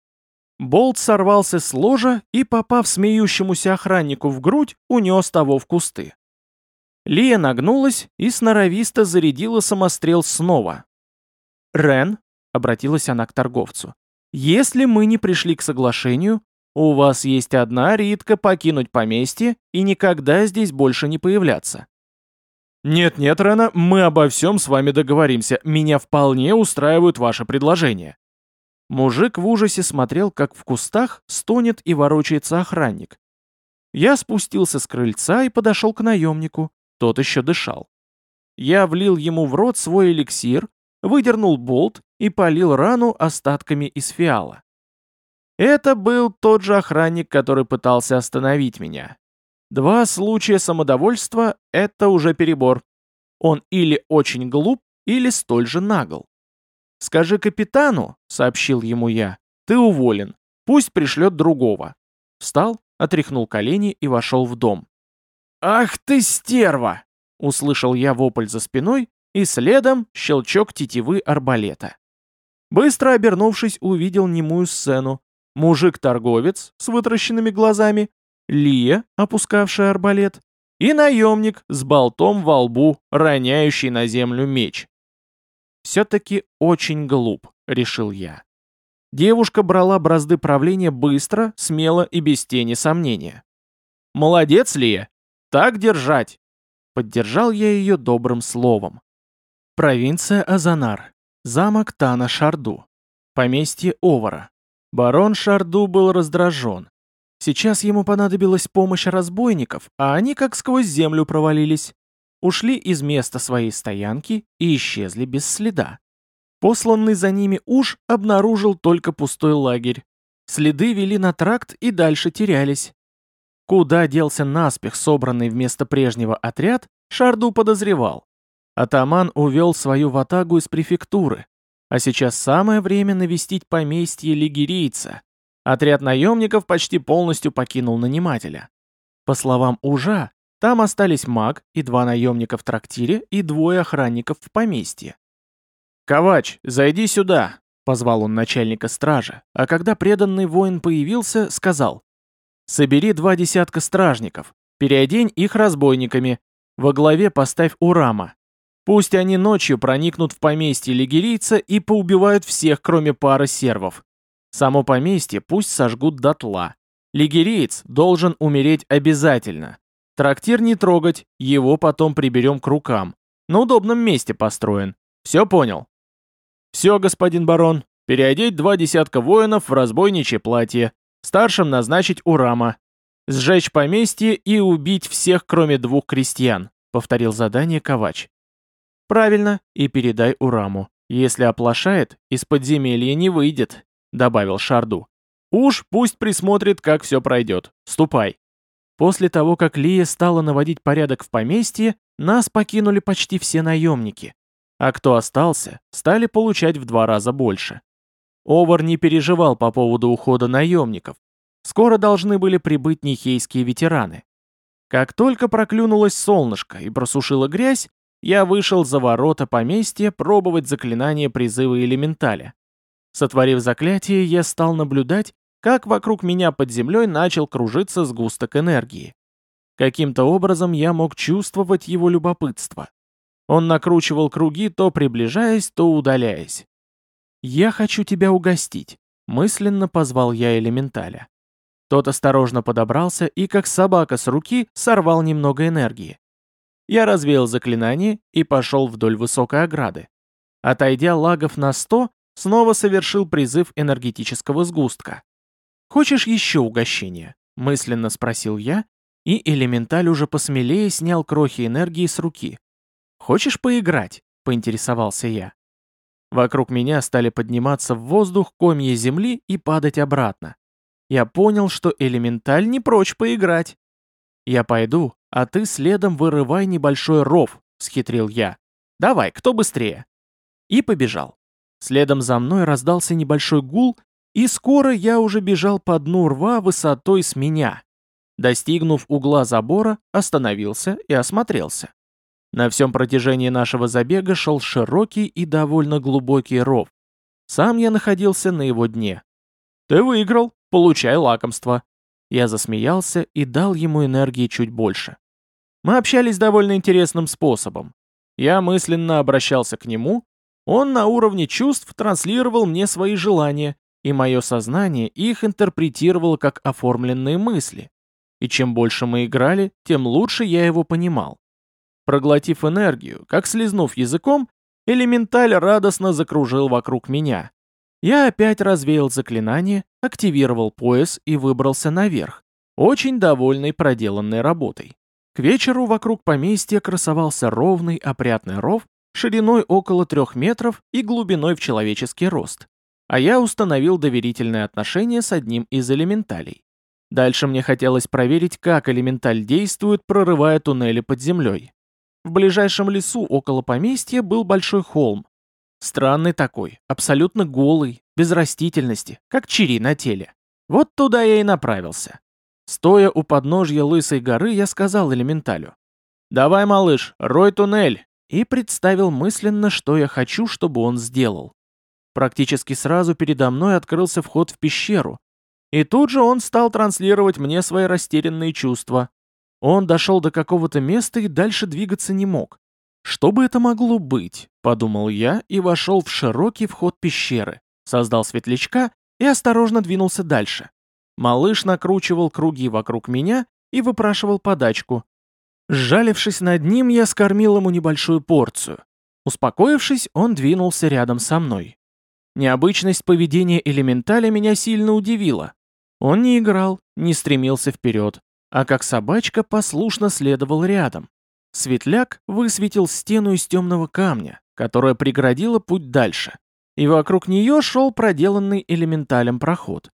Болт сорвался с ложа и, попав смеющемуся охраннику в грудь, унес того в кусты. Лия нагнулась и сноровисто зарядила самострел снова. «Рен», — обратилась она к торговцу, — «если мы не пришли к соглашению, у вас есть одна ритка покинуть поместье и никогда здесь больше не появляться. Нет-нет, Рена, мы обо всем с вами договоримся. Меня вполне устраивают ваши предложения. Мужик в ужасе смотрел, как в кустах стонет и ворочается охранник. Я спустился с крыльца и подошел к наемнику. Тот еще дышал. Я влил ему в рот свой эликсир, выдернул болт и полил рану остатками из фиала. Это был тот же охранник, который пытался остановить меня. Два случая самодовольства — это уже перебор. Он или очень глуп, или столь же нагл. «Скажи капитану», — сообщил ему я, — «ты уволен. Пусть пришлет другого». Встал, отряхнул колени и вошел в дом. «Ах ты стерва!» — услышал я вопль за спиной, и следом щелчок тетивы арбалета. Быстро обернувшись, увидел немую сцену, мужик-торговец с вытращенными глазами, Лия, опускавшая арбалет, и наемник с болтом во лбу, роняющий на землю меч. «Все-таки очень глуп», — решил я. Девушка брала бразды правления быстро, смело и без тени сомнения. «Молодец, Лия! Так держать!» Поддержал я ее добрым словом. Провинция Азанар. Замок Тана-Шарду. Поместье Овара. Барон Шарду был раздражен. Сейчас ему понадобилась помощь разбойников, а они как сквозь землю провалились. Ушли из места своей стоянки и исчезли без следа. Посланный за ними уж обнаружил только пустой лагерь. Следы вели на тракт и дальше терялись. Куда делся наспех собранный вместо прежнего отряд, Шарду подозревал. Атаман увел свою ватагу из префектуры, а сейчас самое время навестить поместье лигерийца. Отряд наемников почти полностью покинул нанимателя. По словам Ужа, там остались маг и два наемника в трактире и двое охранников в поместье. «Ковач, зайди сюда!» — позвал он начальника стражи, а когда преданный воин появился, сказал «Собери два десятка стражников, переодень их разбойниками, во главе поставь Урама. Пусть они ночью проникнут в поместье лигерийца и поубивают всех, кроме пары сервов. Само поместье пусть сожгут дотла. Лигериец должен умереть обязательно. Трактир не трогать, его потом приберем к рукам. На удобном месте построен. Все понял? Все, господин барон. Переодеть два десятка воинов в разбойничье платье. Старшим назначить Урама. Сжечь поместье и убить всех, кроме двух крестьян, повторил задание Ковач. Правильно, и передай Ураму. Если оплошает, из подземелья не выйдет, добавил Шарду. Уж пусть присмотрит, как все пройдет. Ступай. После того, как Лия стала наводить порядок в поместье, нас покинули почти все наемники. А кто остался, стали получать в два раза больше. Овар не переживал по поводу ухода наемников. Скоро должны были прибыть нихейские ветераны. Как только проклюнулось солнышко и просушило грязь, я вышел за ворота поместья пробовать заклинание призыва элементаля. Сотворив заклятие, я стал наблюдать, как вокруг меня под землей начал кружиться сгусток энергии. Каким-то образом я мог чувствовать его любопытство. Он накручивал круги, то приближаясь, то удаляясь. «Я хочу тебя угостить», — мысленно позвал я элементаля. Тот осторожно подобрался и, как собака с руки, сорвал немного энергии. Я развеял заклинание и пошел вдоль высокой ограды. Отойдя лагов на сто, снова совершил призыв энергетического сгустка. «Хочешь еще угощения?» — мысленно спросил я, и элементаль уже посмелее снял крохи энергии с руки. «Хочешь поиграть?» — поинтересовался я. Вокруг меня стали подниматься в воздух комья земли и падать обратно. Я понял, что элементаль не прочь поиграть. «Я пойду, а ты следом вырывай небольшой ров», — схитрил я. «Давай, кто быстрее?» И побежал. Следом за мной раздался небольшой гул, и скоро я уже бежал по дну рва высотой с меня. Достигнув угла забора, остановился и осмотрелся. На всем протяжении нашего забега шел широкий и довольно глубокий ров. Сам я находился на его дне. «Ты выиграл, получай лакомство». Я засмеялся и дал ему энергии чуть больше. Мы общались довольно интересным способом. Я мысленно обращался к нему, он на уровне чувств транслировал мне свои желания, и мое сознание их интерпретировало как оформленные мысли. И чем больше мы играли, тем лучше я его понимал. Проглотив энергию, как слезнув языком, элементаль радостно закружил вокруг меня. Я опять развеял заклинание, активировал пояс и выбрался наверх, очень довольный проделанной работой. К вечеру вокруг поместья красовался ровный опрятный ров шириной около трех метров и глубиной в человеческий рост а я установил доверительные отношения с одним из элементалей. Дальше мне хотелось проверить, как элементаль действует, прорывая туннели под землей. В ближайшем лесу около поместья был большой холм. Странный такой, абсолютно голый, без растительности, как чири на теле. Вот туда я и направился. Стоя у подножья лысой горы, я сказал элементалю. «Давай, малыш, рой туннель!» и представил мысленно, что я хочу, чтобы он сделал. Практически сразу передо мной открылся вход в пещеру. И тут же он стал транслировать мне свои растерянные чувства. Он дошел до какого-то места и дальше двигаться не мог. «Что бы это могло быть?» – подумал я и вошел в широкий вход пещеры, создал светлячка и осторожно двинулся дальше. Малыш накручивал круги вокруг меня и выпрашивал подачку. Сжалившись над ним, я скормил ему небольшую порцию. Успокоившись, он двинулся рядом со мной. Необычность поведения элементаля меня сильно удивила. Он не играл, не стремился вперед, а как собачка послушно следовал рядом. Светляк высветил стену из темного камня, которая преградила путь дальше, и вокруг нее шел проделанный элементалем проход.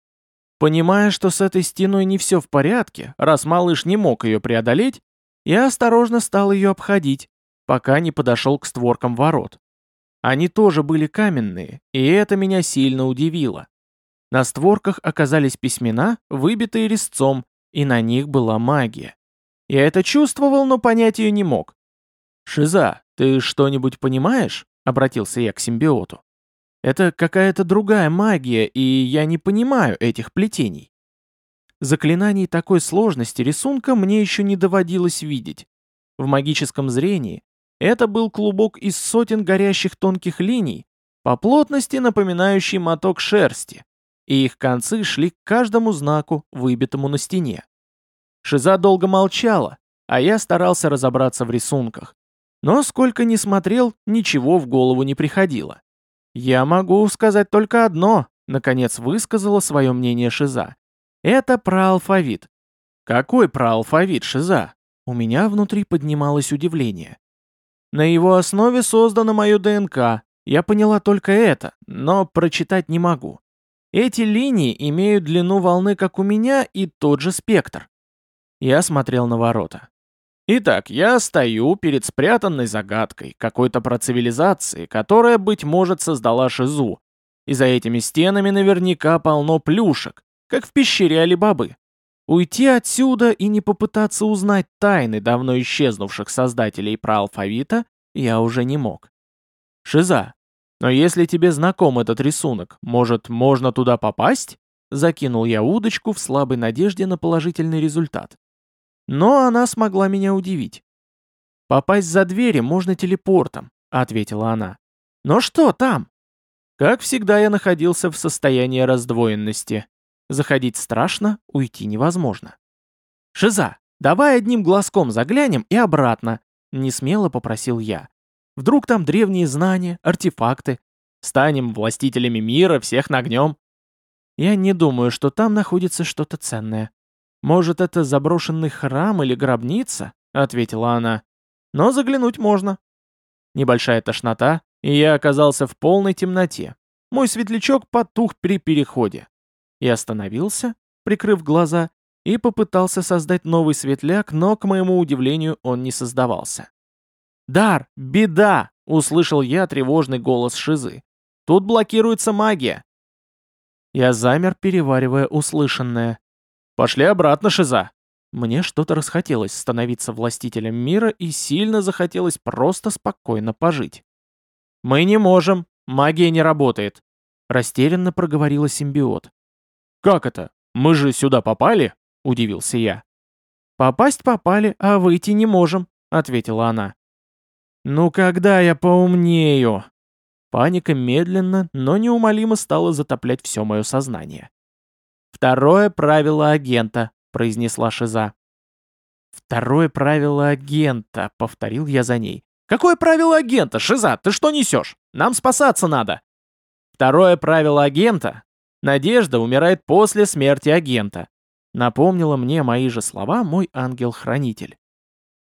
Понимая, что с этой стеной не все в порядке, раз малыш не мог ее преодолеть, я осторожно стал ее обходить, пока не подошел к створкам ворот. Они тоже были каменные, и это меня сильно удивило. На створках оказались письмена, выбитые резцом, и на них была магия. Я это чувствовал, но понять ее не мог. «Шиза, ты что-нибудь понимаешь?» — обратился я к симбиоту. «Это какая-то другая магия, и я не понимаю этих плетений». Заклинаний такой сложности рисунка мне еще не доводилось видеть. В магическом зрении это был клубок из сотен горящих тонких линий, по плотности напоминающий моток шерсти, и их концы шли к каждому знаку, выбитому на стене. Шиза долго молчала, а я старался разобраться в рисунках. Но сколько ни смотрел, ничего в голову не приходило. «Я могу сказать только одно», — наконец высказала свое мнение Шиза. «Это про алфавит». «Какой про алфавит, Шиза?» У меня внутри поднималось удивление. На его основе создано мое ДНК. Я поняла только это, но прочитать не могу. Эти линии имеют длину волны, как у меня, и тот же спектр. Я смотрел на ворота. Итак, я стою перед спрятанной загадкой какой-то про цивилизации, которая, быть может, создала Шизу. И за этими стенами наверняка полно плюшек, как в пещере Алибабы. Уйти отсюда и не попытаться узнать тайны давно исчезнувших создателей про алфавита я уже не мог. Шиза, но если тебе знаком этот рисунок, может, можно туда попасть? Закинул я удочку в слабой надежде на положительный результат. Но она смогла меня удивить. «Попасть за двери можно телепортом», — ответила она. «Но что там?» Как всегда, я находился в состоянии раздвоенности. Заходить страшно, уйти невозможно. «Шиза, давай одним глазком заглянем и обратно», — несмело попросил я. «Вдруг там древние знания, артефакты? Станем властителями мира, всех нагнем?» «Я не думаю, что там находится что-то ценное». «Может, это заброшенный храм или гробница?» — ответила она. «Но заглянуть можно». Небольшая тошнота, и я оказался в полной темноте. Мой светлячок потух при переходе. Я остановился, прикрыв глаза, и попытался создать новый светляк, но, к моему удивлению, он не создавался. «Дар! Беда!» — услышал я тревожный голос Шизы. «Тут блокируется магия!» Я замер, переваривая услышанное. «Пошли обратно, Шиза!» Мне что-то расхотелось становиться властителем мира и сильно захотелось просто спокойно пожить. «Мы не можем, магия не работает», — растерянно проговорила симбиот. «Как это? Мы же сюда попали?» – удивился я. «Попасть попали, а выйти не можем», – ответила она. «Ну когда я поумнею?» Паника медленно, но неумолимо стала затоплять все мое сознание. «Второе правило агента», — произнесла Шиза. «Второе правило агента», — повторил я за ней. «Какое правило агента, Шиза? Ты что несешь? Нам спасаться надо!» «Второе правило агента Надежда умирает после смерти агента. Напомнила мне мои же слова мой ангел-хранитель.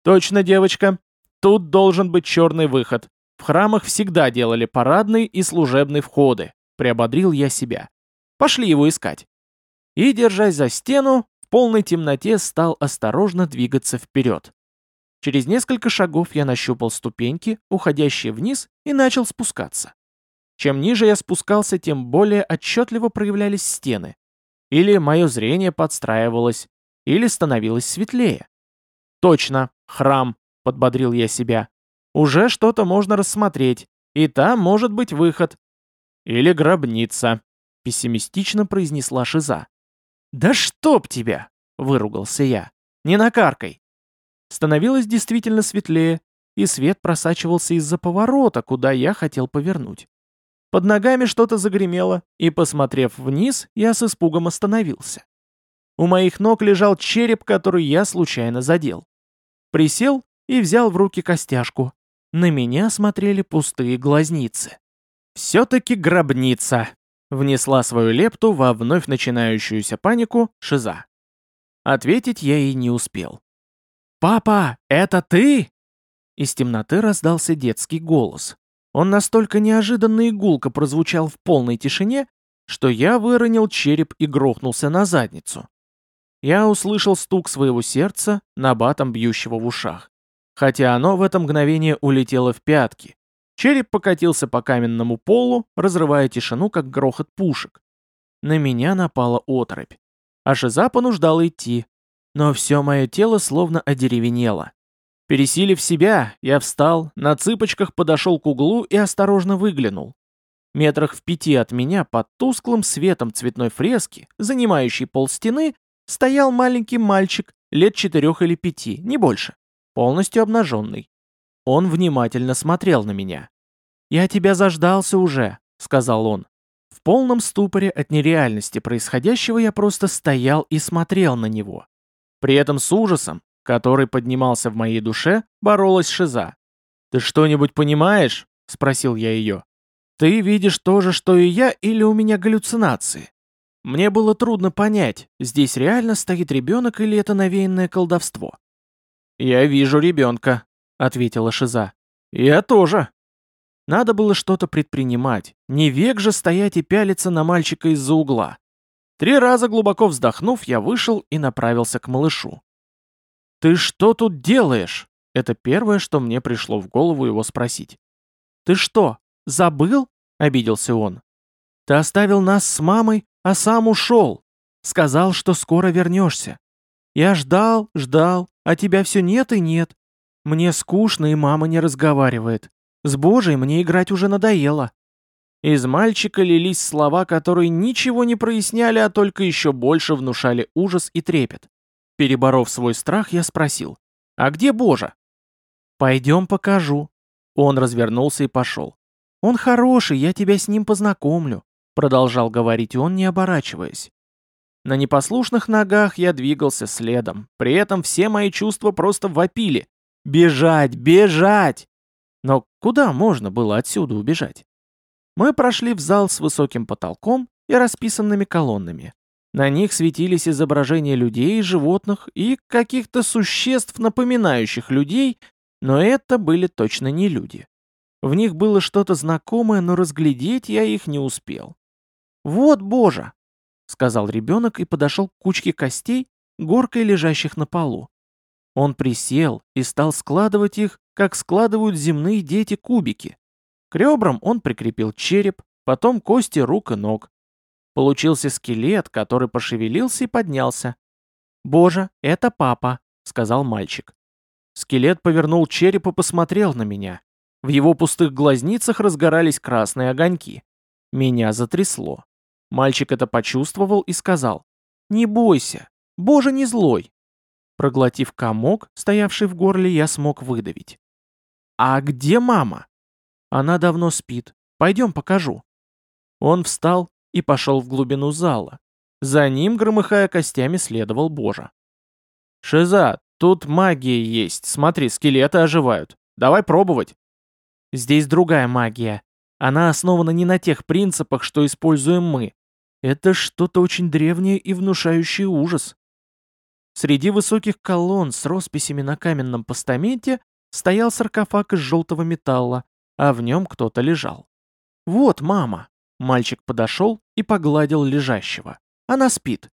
Точно, девочка. Тут должен быть черный выход. В храмах всегда делали парадный и служебный входы. Приободрил я себя. Пошли его искать. И, держась за стену, в полной темноте стал осторожно двигаться вперед. Через несколько шагов я нащупал ступеньки, уходящие вниз, и начал спускаться. Чем ниже я спускался, тем более отчетливо проявлялись стены. Или мое зрение подстраивалось, или становилось светлее. «Точно, храм», — подбодрил я себя. «Уже что-то можно рассмотреть, и там может быть выход». «Или гробница», — пессимистично произнесла Шиза. «Да чтоб тебя!» — выругался я. «Не накаркай!» Становилось действительно светлее, и свет просачивался из-за поворота, куда я хотел повернуть. Под ногами что-то загремело, и, посмотрев вниз, я с испугом остановился. У моих ног лежал череп, который я случайно задел. Присел и взял в руки костяшку. На меня смотрели пустые глазницы. «Все-таки гробница!» — внесла свою лепту во вновь начинающуюся панику Шиза. Ответить я ей не успел. «Папа, это ты?» Из темноты раздался детский голос. Он настолько неожиданно и гулко прозвучал в полной тишине, что я выронил череп и грохнулся на задницу. Я услышал стук своего сердца, набатом бьющего в ушах. Хотя оно в это мгновение улетело в пятки. Череп покатился по каменному полу, разрывая тишину, как грохот пушек. На меня напала оторопь. А Шиза понуждала идти. Но все мое тело словно одеревенело. Пересилив себя, я встал, на цыпочках подошел к углу и осторожно выглянул. Метрах в пяти от меня, под тусклым светом цветной фрески, занимающей пол стены, стоял маленький мальчик, лет четырех или пяти, не больше, полностью обнаженный. Он внимательно смотрел на меня. «Я тебя заждался уже», — сказал он. В полном ступоре от нереальности происходящего я просто стоял и смотрел на него. При этом с ужасом, который поднимался в моей душе, боролась Шиза. «Ты что-нибудь понимаешь?» — спросил я ее. Ты видишь то же, что и я, или у меня галлюцинации? Мне было трудно понять, здесь реально стоит ребенок или это навеянное колдовство. «Я вижу ребенка», — ответила Шиза. «Я тоже». Надо было что-то предпринимать, не век же стоять и пялиться на мальчика из-за угла. Три раза глубоко вздохнув, я вышел и направился к малышу. «Ты что тут делаешь?» Это первое, что мне пришло в голову его спросить. «Ты что, Забыл?» — обиделся он. «Ты оставил нас с мамой, а сам ушел. Сказал, что скоро вернешься. Я ждал, ждал, а тебя все нет и нет. Мне скучно, и мама не разговаривает. С Божей мне играть уже надоело». Из мальчика лились слова, которые ничего не проясняли, а только еще больше внушали ужас и трепет. Переборов свой страх, я спросил, «А где Божа?» «Пойдем покажу». Он развернулся и пошел. «Он хороший, я тебя с ним познакомлю», — продолжал говорить он, не оборачиваясь. На непослушных ногах я двигался следом, при этом все мои чувства просто вопили. «Бежать! Бежать!» Но куда можно было отсюда убежать? Мы прошли в зал с высоким потолком и расписанными колоннами. На них светились изображения людей животных и каких-то существ, напоминающих людей, но это были точно не люди. В них было что-то знакомое, но разглядеть я их не успел. «Вот, Боже!» — сказал ребенок и подошел к кучке костей, горкой лежащих на полу. Он присел и стал складывать их, как складывают земные дети кубики. К ребрам он прикрепил череп, потом кости рук и ног. Получился скелет, который пошевелился и поднялся. «Боже, это папа», — сказал мальчик. Скелет повернул череп и посмотрел на меня. В его пустых глазницах разгорались красные огоньки. Меня затрясло. Мальчик это почувствовал и сказал. «Не бойся, Боже не злой». Проглотив комок, стоявший в горле, я смог выдавить. «А где мама?» «Она давно спит. Пойдем покажу». Он встал и пошел в глубину зала. За ним, громыхая костями, следовал Божа. «Шиза, тут магия есть. Смотри, скелеты оживают. Давай пробовать». Здесь другая магия. Она основана не на тех принципах, что используем мы. Это что-то очень древнее и внушающее ужас. Среди высоких колонн с росписями на каменном постаменте стоял саркофаг из желтого металла, а в нем кто-то лежал. «Вот мама!» Мальчик подошел и погладил лежащего. «Она спит».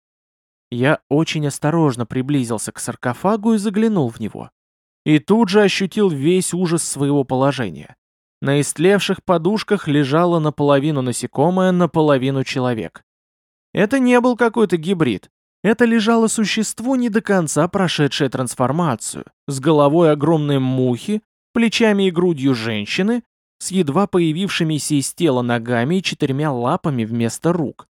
Я очень осторожно приблизился к саркофагу и заглянул в него. И тут же ощутил весь ужас своего положения. На истлевших подушках лежало наполовину насекомое, наполовину человек. Это не был какой-то гибрид. Это лежало существо, не до конца прошедшее трансформацию, с головой огромной мухи, плечами и грудью женщины, с едва появившимися из тела ногами и четырьмя лапами вместо рук.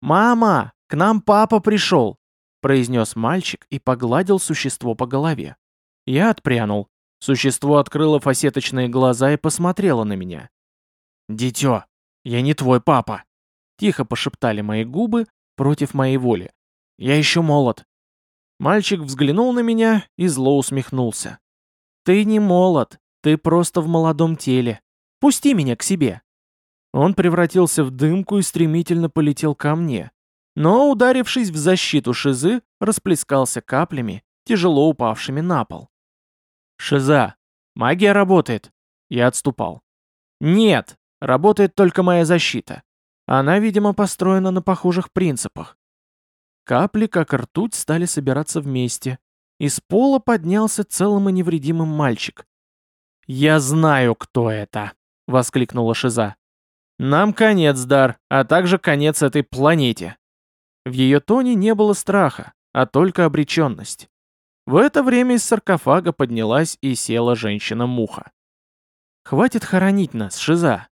«Мама, к нам папа пришел!» произнес мальчик и погладил существо по голове. Я отпрянул. Существо открыло фасеточные глаза и посмотрело на меня. «Дитё, я не твой папа!» Тихо пошептали мои губы против моей воли. «Я еще молод!» Мальчик взглянул на меня и зло усмехнулся. «Ты не молод, ты просто в молодом теле. Пусти меня к себе!» Он превратился в дымку и стремительно полетел ко мне. Но, ударившись в защиту Шизы, расплескался каплями, тяжело упавшими на пол. «Шиза, магия работает!» Я отступал. «Нет, работает только моя защита. Она, видимо, построена на похожих принципах. Капли, как ртуть, стали собираться вместе. Из пола поднялся целым и невредимым мальчик. «Я знаю, кто это!» — воскликнула Шиза. «Нам конец, Дар, а также конец этой планете!» В ее тоне не было страха, а только обреченность. В это время из саркофага поднялась и села женщина-муха. «Хватит хоронить нас, Шиза!»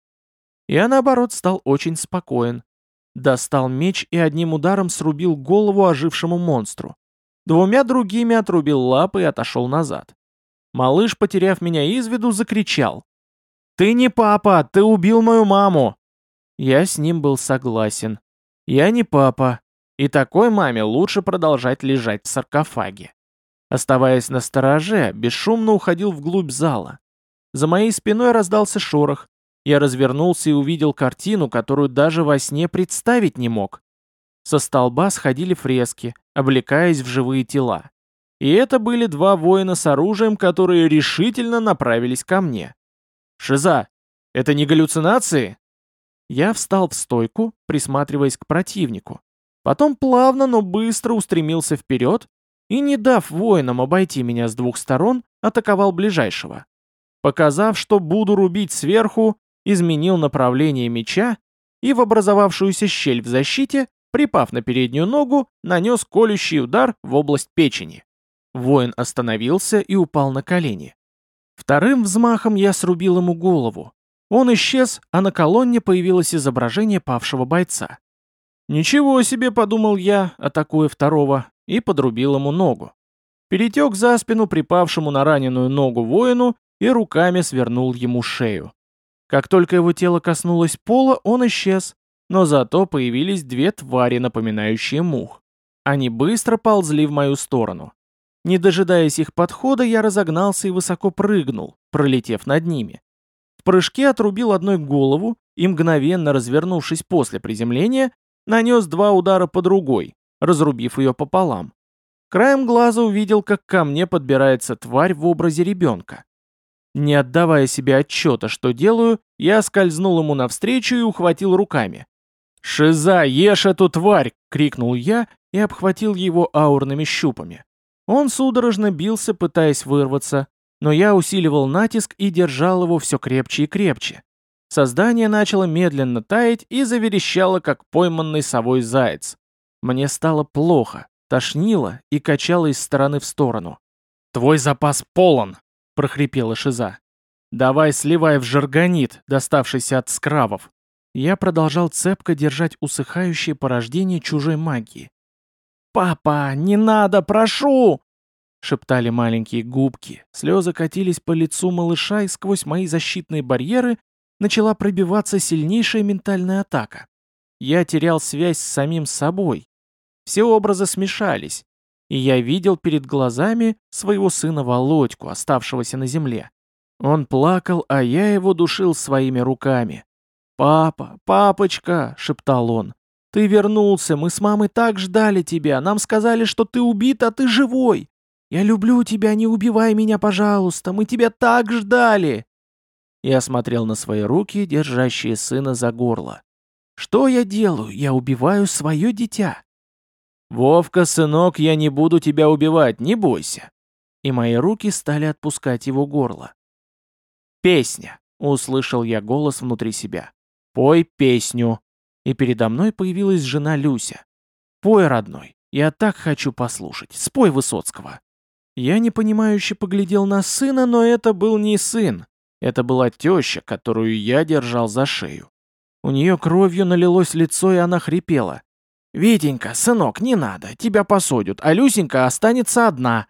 Я, наоборот, стал очень спокоен, Достал меч и одним ударом срубил голову ожившему монстру. Двумя другими отрубил лапы и отошел назад. Малыш, потеряв меня из виду, закричал. «Ты не папа! Ты убил мою маму!» Я с ним был согласен. Я не папа. И такой маме лучше продолжать лежать в саркофаге. Оставаясь на стороже, бесшумно уходил вглубь зала. За моей спиной раздался шорох, я развернулся и увидел картину, которую даже во сне представить не мог. Со столба сходили фрески, облекаясь в живые тела. И это были два воина с оружием, которые решительно направились ко мне. «Шиза, это не галлюцинации?» Я встал в стойку, присматриваясь к противнику. Потом плавно, но быстро устремился вперед и, не дав воинам обойти меня с двух сторон, атаковал ближайшего. Показав, что буду рубить сверху, изменил направление меча и в образовавшуюся щель в защите, припав на переднюю ногу, нанес колющий удар в область печени. Воин остановился и упал на колени. Вторым взмахом я срубил ему голову. Он исчез, а на колонне появилось изображение павшего бойца. «Ничего себе», — подумал я, атакуя второго, и подрубил ему ногу. Перетек за спину припавшему на раненую ногу воину и руками свернул ему шею. Как только его тело коснулось пола, он исчез, но зато появились две твари, напоминающие мух. Они быстро ползли в мою сторону. Не дожидаясь их подхода, я разогнался и высоко прыгнул, пролетев над ними. В прыжке отрубил одной голову и, мгновенно развернувшись после приземления, нанес два удара по другой, разрубив ее пополам. Краем глаза увидел, как ко мне подбирается тварь в образе ребенка. Не отдавая себе отчета, что делаю, я скользнул ему навстречу и ухватил руками. «Шиза, ешь эту тварь!» — крикнул я и обхватил его аурными щупами. Он судорожно бился, пытаясь вырваться, но я усиливал натиск и держал его все крепче и крепче. Создание начало медленно таять и заверещало, как пойманный совой заяц. Мне стало плохо, тошнило и качало из стороны в сторону. «Твой запас полон!» прохрипела Шиза. «Давай сливай в жаргонит, доставшийся от скравов». Я продолжал цепко держать усыхающее порождение чужой магии. «Папа, не надо, прошу!» Шептали маленькие губки, слезы катились по лицу малыша, и сквозь мои защитные барьеры начала пробиваться сильнейшая ментальная атака. Я терял связь с самим собой. Все образы смешались, и я видел перед глазами своего сына Володьку, оставшегося на земле. Он плакал, а я его душил своими руками. «Папа, папочка!» — шептал он. «Ты вернулся, мы с мамой так ждали тебя, нам сказали, что ты убит, а ты живой! Я люблю тебя, не убивай меня, пожалуйста, мы тебя так ждали!» Я смотрел на свои руки, держащие сына за горло. «Что я делаю? Я убиваю свое дитя!» «Вовка, сынок, я не буду тебя убивать, не бойся!» И мои руки стали отпускать его горло. «Песня!» — услышал я голос внутри себя. «Пой песню!» И передо мной появилась жена Люся. «Пой, родной, я так хочу послушать, спой Высоцкого!» Я непонимающе поглядел на сына, но это был не сын. Это была теща, которую я держал за шею. У нее кровью налилось лицо, и она хрипела. «Витенька, сынок, не надо, тебя посадят, а Люсенька останется одна».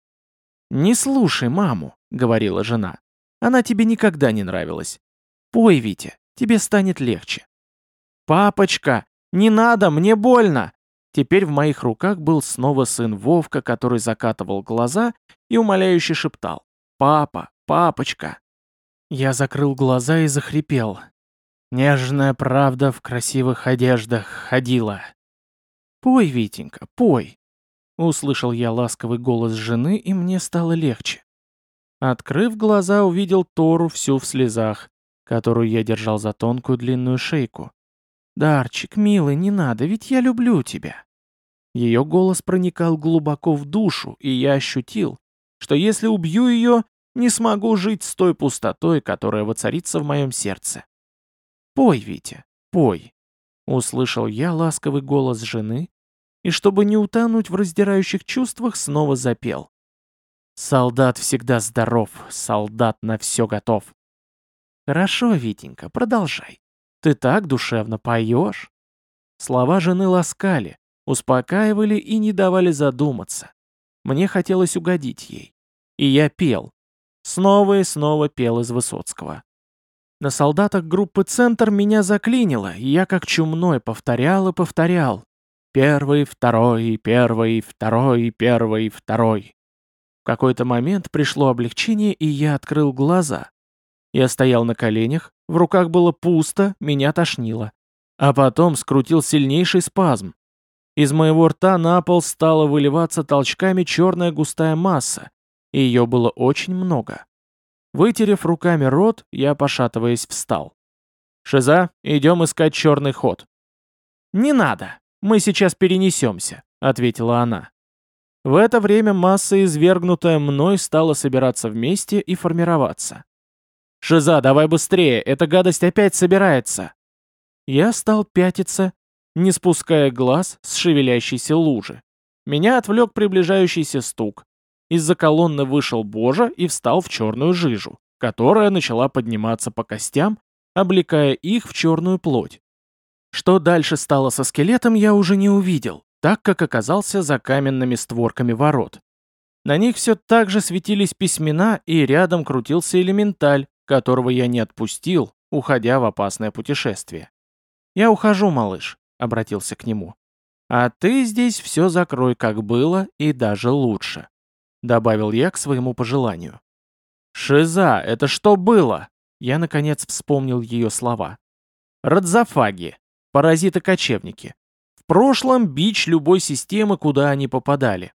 «Не слушай маму», — говорила жена. «Она тебе никогда не нравилась. Пой, Витя, тебе станет легче». «Папочка, не надо, мне больно!» Теперь в моих руках был снова сын Вовка, который закатывал глаза и умоляюще шептал. «Папа, папочка!» Я закрыл глаза и захрипел. Нежная правда в красивых одеждах ходила. «Пой, Витенька, пой!» Услышал я ласковый голос жены, и мне стало легче. Открыв глаза, увидел Тору всю в слезах, которую я держал за тонкую длинную шейку. «Дарчик, милый, не надо, ведь я люблю тебя». Ее голос проникал глубоко в душу, и я ощутил, что если убью ее, не смогу жить с той пустотой, которая воцарится в моем сердце. «Пой, Витя, пой!» Услышал я ласковый голос жены, и чтобы не утонуть в раздирающих чувствах, снова запел. «Солдат всегда здоров, солдат на все готов». «Хорошо, Витенька, продолжай. Ты так душевно поешь». Слова жены ласкали, успокаивали и не давали задуматься. Мне хотелось угодить ей. И я пел. Снова и снова пел из Высоцкого. На солдатах группы «Центр» меня заклинило, и я как чумной повторял и повторял. Первый, второй, первый, второй, первый, второй. В какой-то момент пришло облегчение, и я открыл глаза. Я стоял на коленях, в руках было пусто, меня тошнило. А потом скрутил сильнейший спазм. Из моего рта на пол стала выливаться толчками черная густая масса, и ее было очень много. Вытерев руками рот, я, пошатываясь, встал. «Шиза, идем искать черный ход». «Не надо, мы сейчас перенесемся», — ответила она. В это время масса, извергнутая мной, стала собираться вместе и формироваться. «Шиза, давай быстрее, эта гадость опять собирается!» Я стал пятиться, не спуская глаз с шевелящейся лужи. Меня отвлек приближающийся стук. Из-за колонны вышел Божа и встал в черную жижу, которая начала подниматься по костям, облекая их в черную плоть. Что дальше стало со скелетом, я уже не увидел, так как оказался за каменными створками ворот. На них все так же светились письмена, и рядом крутился элементаль, которого я не отпустил, уходя в опасное путешествие. «Я ухожу, малыш», — обратился к нему. «А ты здесь все закрой, как было, и даже лучше. — добавил я к своему пожеланию. «Шиза, это что было?» Я, наконец, вспомнил ее слова. «Радзофаги. Паразиты-кочевники. В прошлом бич любой системы, куда они попадали.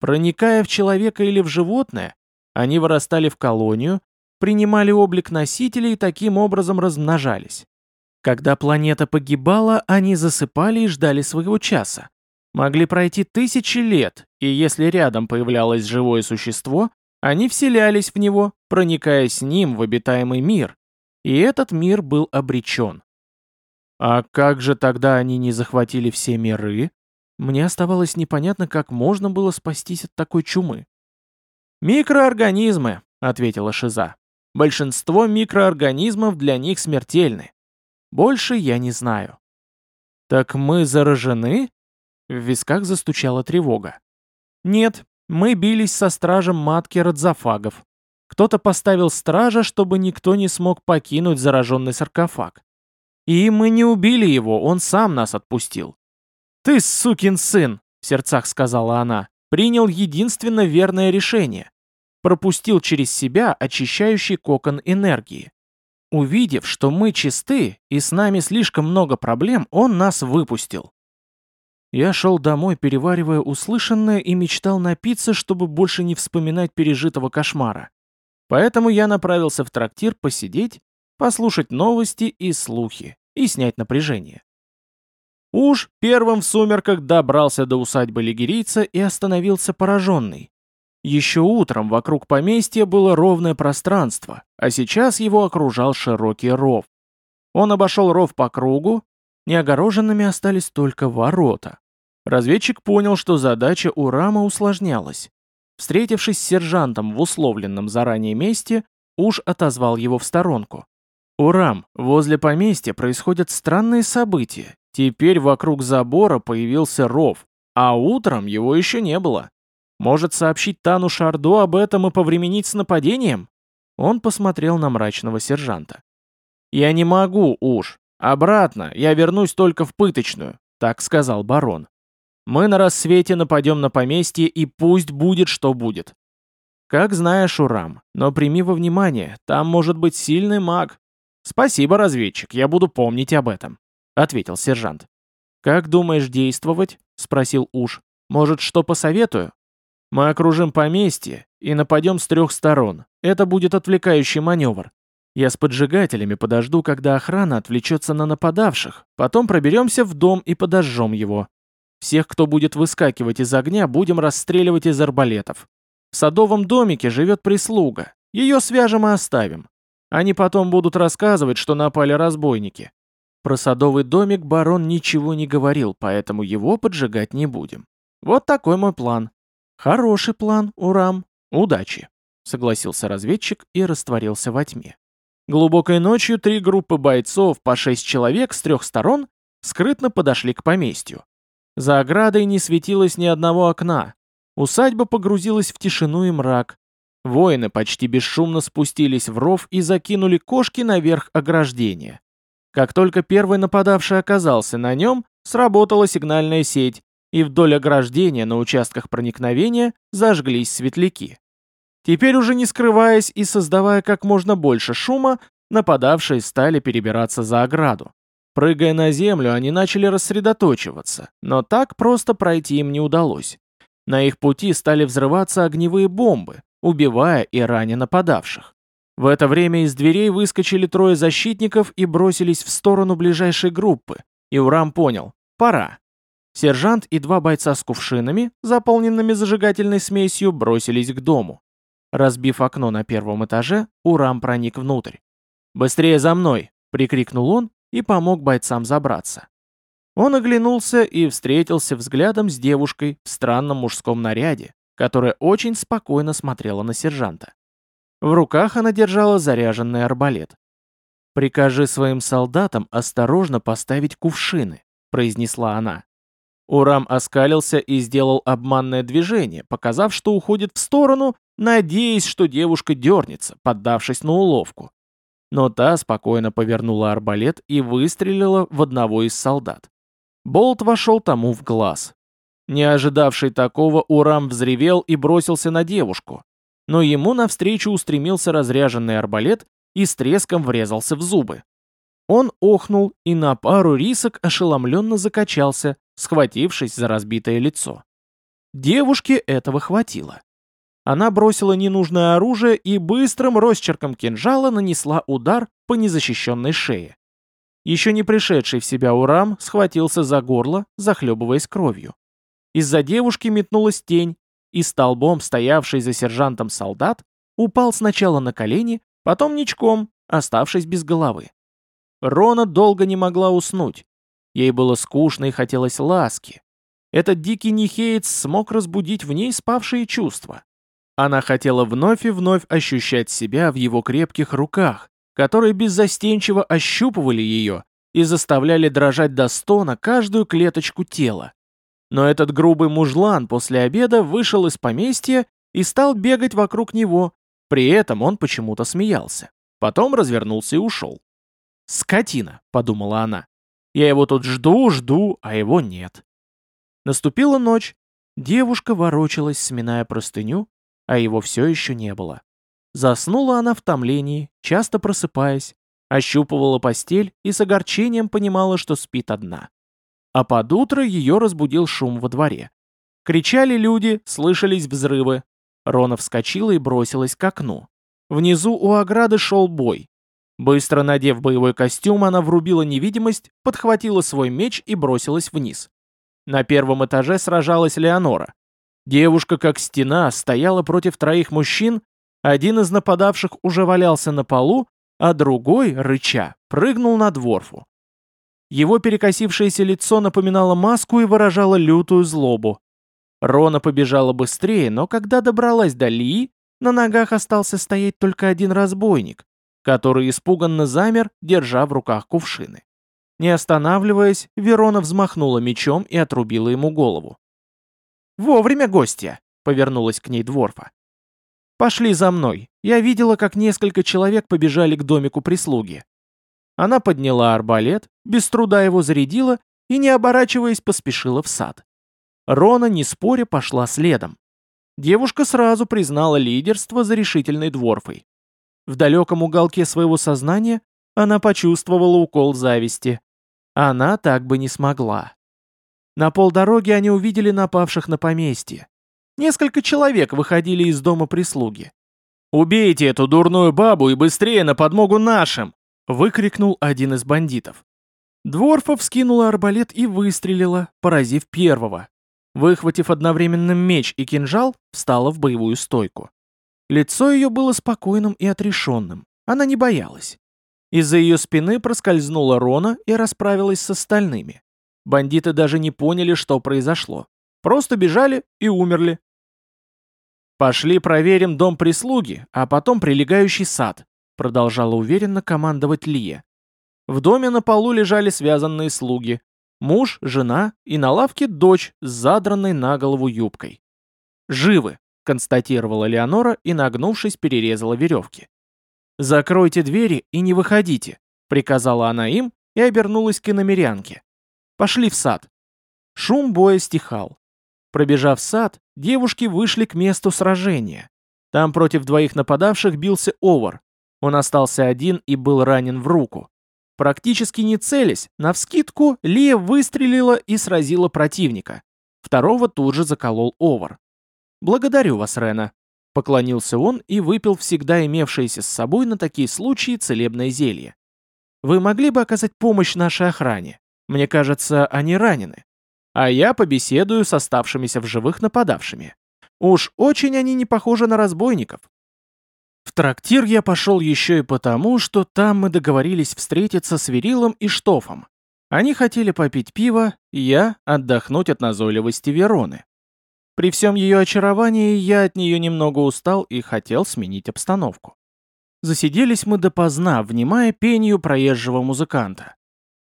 Проникая в человека или в животное, они вырастали в колонию, принимали облик носителей и таким образом размножались. Когда планета погибала, они засыпали и ждали своего часа. Могли пройти тысячи лет, и если рядом появлялось живое существо, они вселялись в него, проникая с ним в обитаемый мир, и этот мир был обречен. А как же тогда они не захватили все миры? Мне оставалось непонятно, как можно было спастись от такой чумы. «Микроорганизмы», — ответила Шиза. «Большинство микроорганизмов для них смертельны. Больше я не знаю». «Так мы заражены?» В висках застучала тревога. «Нет, мы бились со стражем матки радзофагов. Кто-то поставил стража, чтобы никто не смог покинуть зараженный саркофаг. И мы не убили его, он сам нас отпустил». «Ты, сукин сын!» — в сердцах сказала она. «Принял единственно верное решение. Пропустил через себя очищающий кокон энергии. Увидев, что мы чисты и с нами слишком много проблем, он нас выпустил. Я шел домой, переваривая услышанное, и мечтал напиться, чтобы больше не вспоминать пережитого кошмара. Поэтому я направился в трактир посидеть, послушать новости и слухи, и снять напряжение. Уж первым в сумерках добрался до усадьбы лигерийца и остановился пораженный. Еще утром вокруг поместья было ровное пространство, а сейчас его окружал широкий ров. Он обошел ров по кругу, неогороженными остались только ворота. Разведчик понял, что задача у Рама усложнялась. Встретившись с сержантом в условленном заранее месте, уж отозвал его в сторонку. «Урам, возле поместья происходят странные события. Теперь вокруг забора появился ров, а утром его еще не было. Может сообщить Тану Шарду об этом и повременить с нападением?» Он посмотрел на мрачного сержанта. «Я не могу, уж. Обратно, я вернусь только в пыточную», — так сказал барон. Мы на рассвете нападем на поместье, и пусть будет, что будет. Как знаешь, Урам, но прими во внимание, там может быть сильный маг. «Спасибо, разведчик, я буду помнить об этом», — ответил сержант. «Как думаешь действовать?» — спросил Уж. «Может, что посоветую?» «Мы окружим поместье и нападем с трех сторон. Это будет отвлекающий маневр. Я с поджигателями подожду, когда охрана отвлечется на нападавших, потом проберемся в дом и подожжем его. Всех, кто будет выскакивать из огня, будем расстреливать из арбалетов. В садовом домике живет прислуга. Ее свяжем и оставим. Они потом будут рассказывать, что напали разбойники. Про садовый домик барон ничего не говорил, поэтому его поджигать не будем. Вот такой мой план. Хороший план, Урам. Удачи. Согласился разведчик и растворился во тьме. Глубокой ночью три группы бойцов по шесть человек с трех сторон скрытно подошли к поместью. За оградой не светилось ни одного окна. Усадьба погрузилась в тишину и мрак. Воины почти бесшумно спустились в ров и закинули кошки наверх ограждения. Как только первый нападавший оказался на нем, сработала сигнальная сеть, и вдоль ограждения на участках проникновения зажглись светляки. Теперь уже не скрываясь и создавая как можно больше шума, нападавшие стали перебираться за ограду. Прыгая на землю, они начали рассредоточиваться, но так просто пройти им не удалось. На их пути стали взрываться огневые бомбы, убивая и раня нападавших. В это время из дверей выскочили трое защитников и бросились в сторону ближайшей группы, и Урам понял – пора. Сержант и два бойца с кувшинами, заполненными зажигательной смесью, бросились к дому. Разбив окно на первом этаже, Урам проник внутрь. «Быстрее за мной!» — прикрикнул он и помог бойцам забраться. Он оглянулся и встретился взглядом с девушкой в странном мужском наряде, которая очень спокойно смотрела на сержанта. В руках она держала заряженный арбалет. «Прикажи своим солдатам осторожно поставить кувшины», — произнесла она. Урам оскалился и сделал обманное движение, показав, что уходит в сторону, надеясь, что девушка дернется, поддавшись на уловку. Но та спокойно повернула арбалет и выстрелила в одного из солдат. Болт вошел тому в глаз. Не ожидавший такого, Урам взревел и бросился на девушку. Но ему навстречу устремился разряженный арбалет и с треском врезался в зубы. Он охнул и на пару рисок ошеломленно закачался, схватившись за разбитое лицо. Девушке этого хватило. Она бросила ненужное оружие и быстрым росчерком кинжала нанесла удар по незащищенной шее. Еще не пришедший в себя Урам схватился за горло, захлебываясь кровью. Из-за девушки метнулась тень, и столбом, стоявший за сержантом солдат, упал сначала на колени, потом ничком, оставшись без головы. Рона долго не могла уснуть, Ей было скучно и хотелось ласки. Этот дикий нихеец смог разбудить в ней спавшие чувства. Она хотела вновь и вновь ощущать себя в его крепких руках, которые беззастенчиво ощупывали ее и заставляли дрожать до стона каждую клеточку тела. Но этот грубый мужлан после обеда вышел из поместья и стал бегать вокруг него, при этом он почему-то смеялся. Потом развернулся и ушел. «Скотина», — подумала она. Я его тут жду, жду, а его нет. Наступила ночь. Девушка ворочалась, сминая простыню, а его все еще не было. Заснула она в томлении, часто просыпаясь, ощупывала постель и с огорчением понимала, что спит одна. А под утро ее разбудил шум во дворе. Кричали люди, слышались взрывы. Рона вскочила и бросилась к окну. Внизу у ограды шел бой. Быстро надев боевой костюм, она врубила невидимость, подхватила свой меч и бросилась вниз. На первом этаже сражалась Леонора. Девушка, как стена, стояла против троих мужчин, один из нападавших уже валялся на полу, а другой, рыча, прыгнул на дворфу. Его перекосившееся лицо напоминало маску и выражало лютую злобу. Рона побежала быстрее, но когда добралась до Лии, на ногах остался стоять только один разбойник, который испуганно замер, держа в руках кувшины. Не останавливаясь, Верона взмахнула мечом и отрубила ему голову. «Вовремя, гостья!» — повернулась к ней Дворфа. «Пошли за мной. Я видела, как несколько человек побежали к домику прислуги». Она подняла арбалет, без труда его зарядила и, не оборачиваясь, поспешила в сад. Рона, не споря, пошла следом. Девушка сразу признала лидерство за решительной Дворфой. В далеком уголке своего сознания она почувствовала укол зависти. Она так бы не смогла. На полдороги они увидели напавших на поместье. Несколько человек выходили из дома прислуги. «Убейте эту дурную бабу и быстрее на подмогу нашим!» — выкрикнул один из бандитов. Дворфа вскинула арбалет и выстрелила, поразив первого. Выхватив одновременно меч и кинжал, встала в боевую стойку. Лицо ее было спокойным и отрешенным. Она не боялась. Из-за ее спины проскользнула Рона и расправилась с остальными. Бандиты даже не поняли, что произошло. Просто бежали и умерли. «Пошли проверим дом прислуги, а потом прилегающий сад», продолжала уверенно командовать Лия. В доме на полу лежали связанные слуги. Муж, жена и на лавке дочь с задранной на голову юбкой. «Живы», — констатировала Леонора и, нагнувшись, перерезала веревки. «Закройте двери и не выходите», — приказала она им и обернулась к иномерянке. «Пошли в сад». Шум боя стихал. Пробежав сад, девушки вышли к месту сражения. Там против двоих нападавших бился Овар. Он остался один и был ранен в руку. Практически не целясь, навскидку Лия выстрелила и сразила противника. Второго тут же заколол Овар. «Благодарю вас, Рена», — поклонился он и выпил всегда имевшееся с собой на такие случаи целебное зелье. «Вы могли бы оказать помощь нашей охране? Мне кажется, они ранены» а я побеседую с оставшимися в живых нападавшими. Уж очень они не похожи на разбойников. В трактир я пошел еще и потому, что там мы договорились встретиться с Верилом и Штофом. Они хотели попить пиво, я отдохнуть от назойливости Вероны. При всем ее очаровании я от нее немного устал и хотел сменить обстановку. Засиделись мы допоздна, внимая пению проезжего музыканта.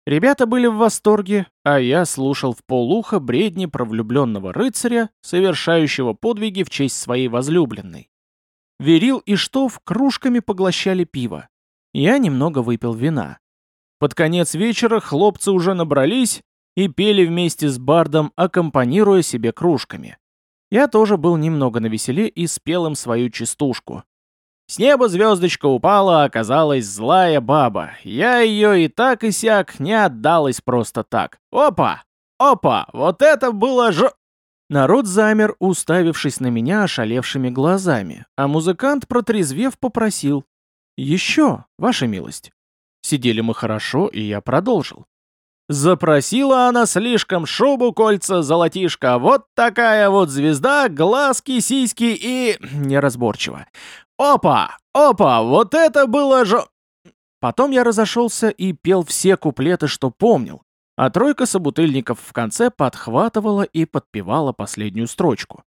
Ребята были в восторге, а я слушал в полуха бредни про влюбленного рыцаря, совершающего подвиги в честь своей возлюбленной. Верил и Штоф кружками поглощали пиво. Я немного выпил вина. Под конец вечера хлопцы уже набрались и пели вместе с бардом, аккомпанируя себе кружками. Я тоже был немного навеселе и спел им свою частушку. С неба звездочка упала, оказалась злая баба. Я ее и так и сяк не отдалась просто так. Опа! Опа! Вот это было ж... Народ замер, уставившись на меня ошалевшими глазами, а музыкант, протрезвев, попросил. «Еще, ваша милость». Сидели мы хорошо, и я продолжил. Запросила она слишком шубу, кольца, золотишко. Вот такая вот звезда, глазки, сиськи и... Неразборчиво. Опа! Опа! Вот это было же... Потом я разошелся и пел все куплеты, что помнил, а тройка собутыльников в конце подхватывала и подпевала последнюю строчку.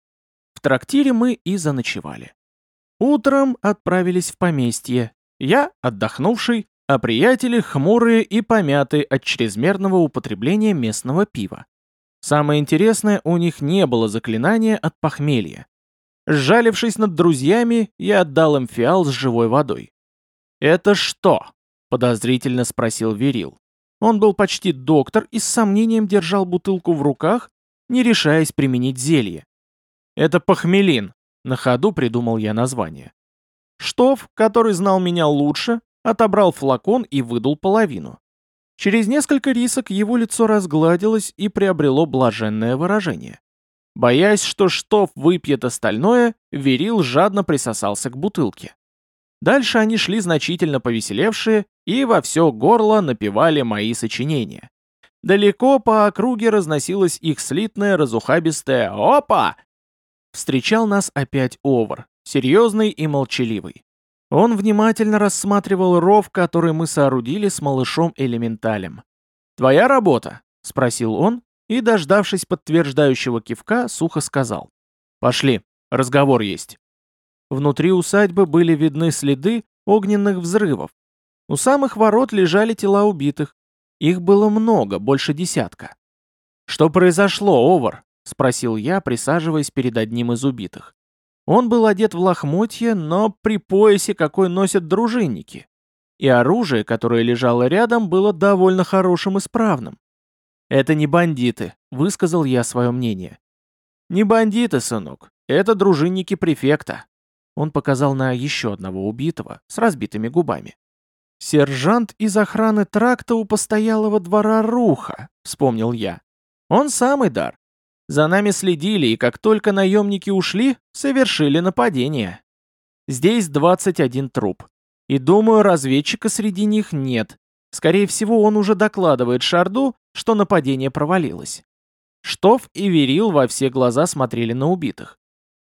В трактире мы и заночевали. Утром отправились в поместье. Я, отдохнувший, а приятели хмурые и помятые от чрезмерного употребления местного пива. Самое интересное, у них не было заклинания от похмелья. Сжалившись над друзьями, я отдал им фиал с живой водой. «Это что?» — подозрительно спросил Верил. Он был почти доктор и с сомнением держал бутылку в руках, не решаясь применить зелье. «Это похмелин», — на ходу придумал я название. Штоф, который знал меня лучше, отобрал флакон и выдул половину. Через несколько рисок его лицо разгладилось и приобрело блаженное выражение. Боясь, что Штоф выпьет остальное, Верил жадно присосался к бутылке. Дальше они шли значительно повеселевшие и во все горло напевали мои сочинения. Далеко по округе разносилось их слитное разухабистое «Опа!». Встречал нас опять Овар, серьезный и молчаливый. Он внимательно рассматривал ров, который мы соорудили с малышом Элементалем. «Твоя работа?» — спросил он, и, дождавшись подтверждающего кивка, сухо сказал. «Пошли, разговор есть». Внутри усадьбы были видны следы огненных взрывов. У самых ворот лежали тела убитых. Их было много, больше десятка. «Что произошло, Овар?» — спросил я, присаживаясь перед одним из убитых. Он был одет в лохмотье, но при поясе, какой носят дружинники. И оружие, которое лежало рядом, было довольно хорошим и справным. «Это не бандиты», — высказал я свое мнение. «Не бандиты, сынок. Это дружинники префекта». Он показал на еще одного убитого с разбитыми губами. Сержант из охраны тракта у постоялого двора Руха, вспомнил я. Он самый дар. За нами следили, и как только наемники ушли, совершили нападение. Здесь 21 труп. И думаю, разведчика среди них нет. Скорее всего, он уже докладывает Шарду, что нападение провалилось. Штоф и Верил во все глаза смотрели на убитых.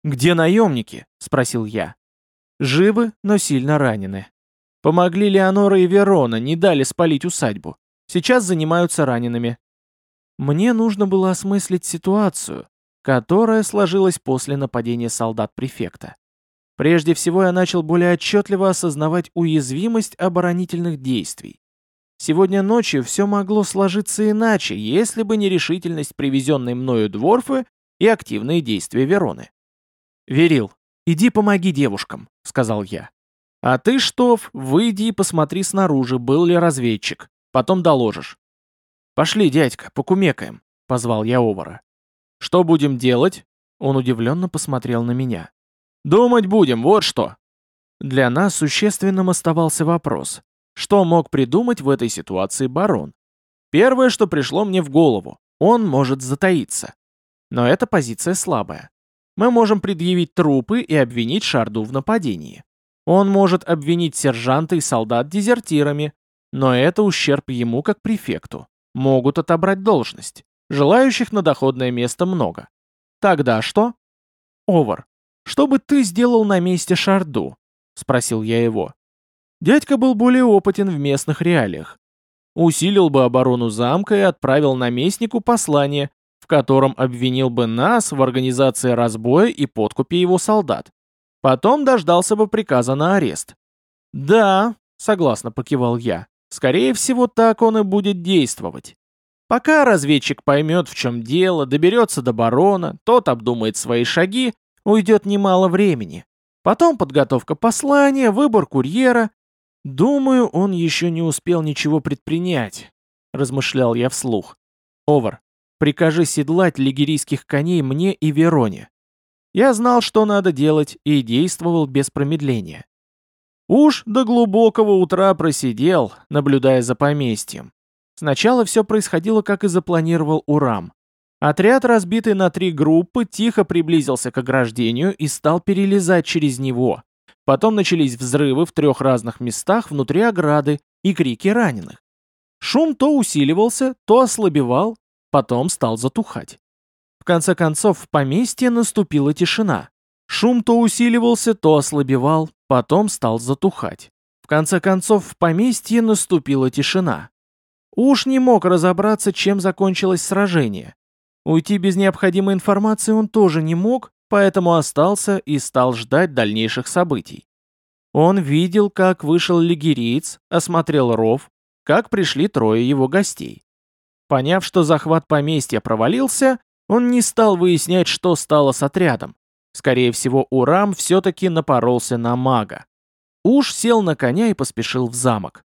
«Где наемники?» — спросил я. «Живы, но сильно ранены. Помогли Леонора и Верона, не дали спалить усадьбу. Сейчас занимаются ранеными. Мне нужно было осмыслить ситуацию, которая сложилась после нападения солдат-префекта. Прежде всего я начал более отчетливо осознавать уязвимость оборонительных действий. Сегодня ночью все могло сложиться иначе, если бы не решительность привезенной мною дворфы и активные действия Вероны. «Верил, иди помоги девушкам», — сказал я. А ты, Штоф, выйди и посмотри снаружи, был ли разведчик. Потом доложишь. Пошли, дядька, покумекаем, позвал я Овара. Что будем делать? Он удивленно посмотрел на меня. Думать будем, вот что. Для нас существенным оставался вопрос. Что мог придумать в этой ситуации барон? Первое, что пришло мне в голову, он может затаиться. Но эта позиция слабая. Мы можем предъявить трупы и обвинить Шарду в нападении. Он может обвинить сержанта и солдат дезертирами, но это ущерб ему как префекту. Могут отобрать должность. Желающих на доходное место много. Тогда что? Овар, что бы ты сделал на месте Шарду? Спросил я его. Дядька был более опытен в местных реалиях. Усилил бы оборону замка и отправил наместнику послание, в котором обвинил бы нас в организации разбоя и подкупе его солдат. Потом дождался бы приказа на арест. «Да», — согласно покивал я, — «скорее всего, так он и будет действовать. Пока разведчик поймет, в чем дело, доберется до барона, тот обдумает свои шаги, уйдет немало времени. Потом подготовка послания, выбор курьера. Думаю, он еще не успел ничего предпринять», — размышлял я вслух. «Овар, прикажи седлать лигерийских коней мне и Вероне. Я знал, что надо делать, и действовал без промедления. Уж до глубокого утра просидел, наблюдая за поместьем. Сначала все происходило, как и запланировал Урам. Отряд, разбитый на три группы, тихо приблизился к ограждению и стал перелезать через него. Потом начались взрывы в трех разных местах внутри ограды и крики раненых. Шум то усиливался, то ослабевал, потом стал затухать. В конце концов, в поместье наступила тишина. Шум то усиливался, то ослабевал, потом стал затухать. В конце концов, в поместье наступила тишина. Уж не мог разобраться, чем закончилось сражение. Уйти без необходимой информации он тоже не мог, поэтому остался и стал ждать дальнейших событий. Он видел, как вышел лигериец, осмотрел ров, как пришли трое его гостей. Поняв, что захват поместья провалился, он не стал выяснять, что стало с отрядом. Скорее всего, Урам все-таки напоролся на мага. Уж сел на коня и поспешил в замок.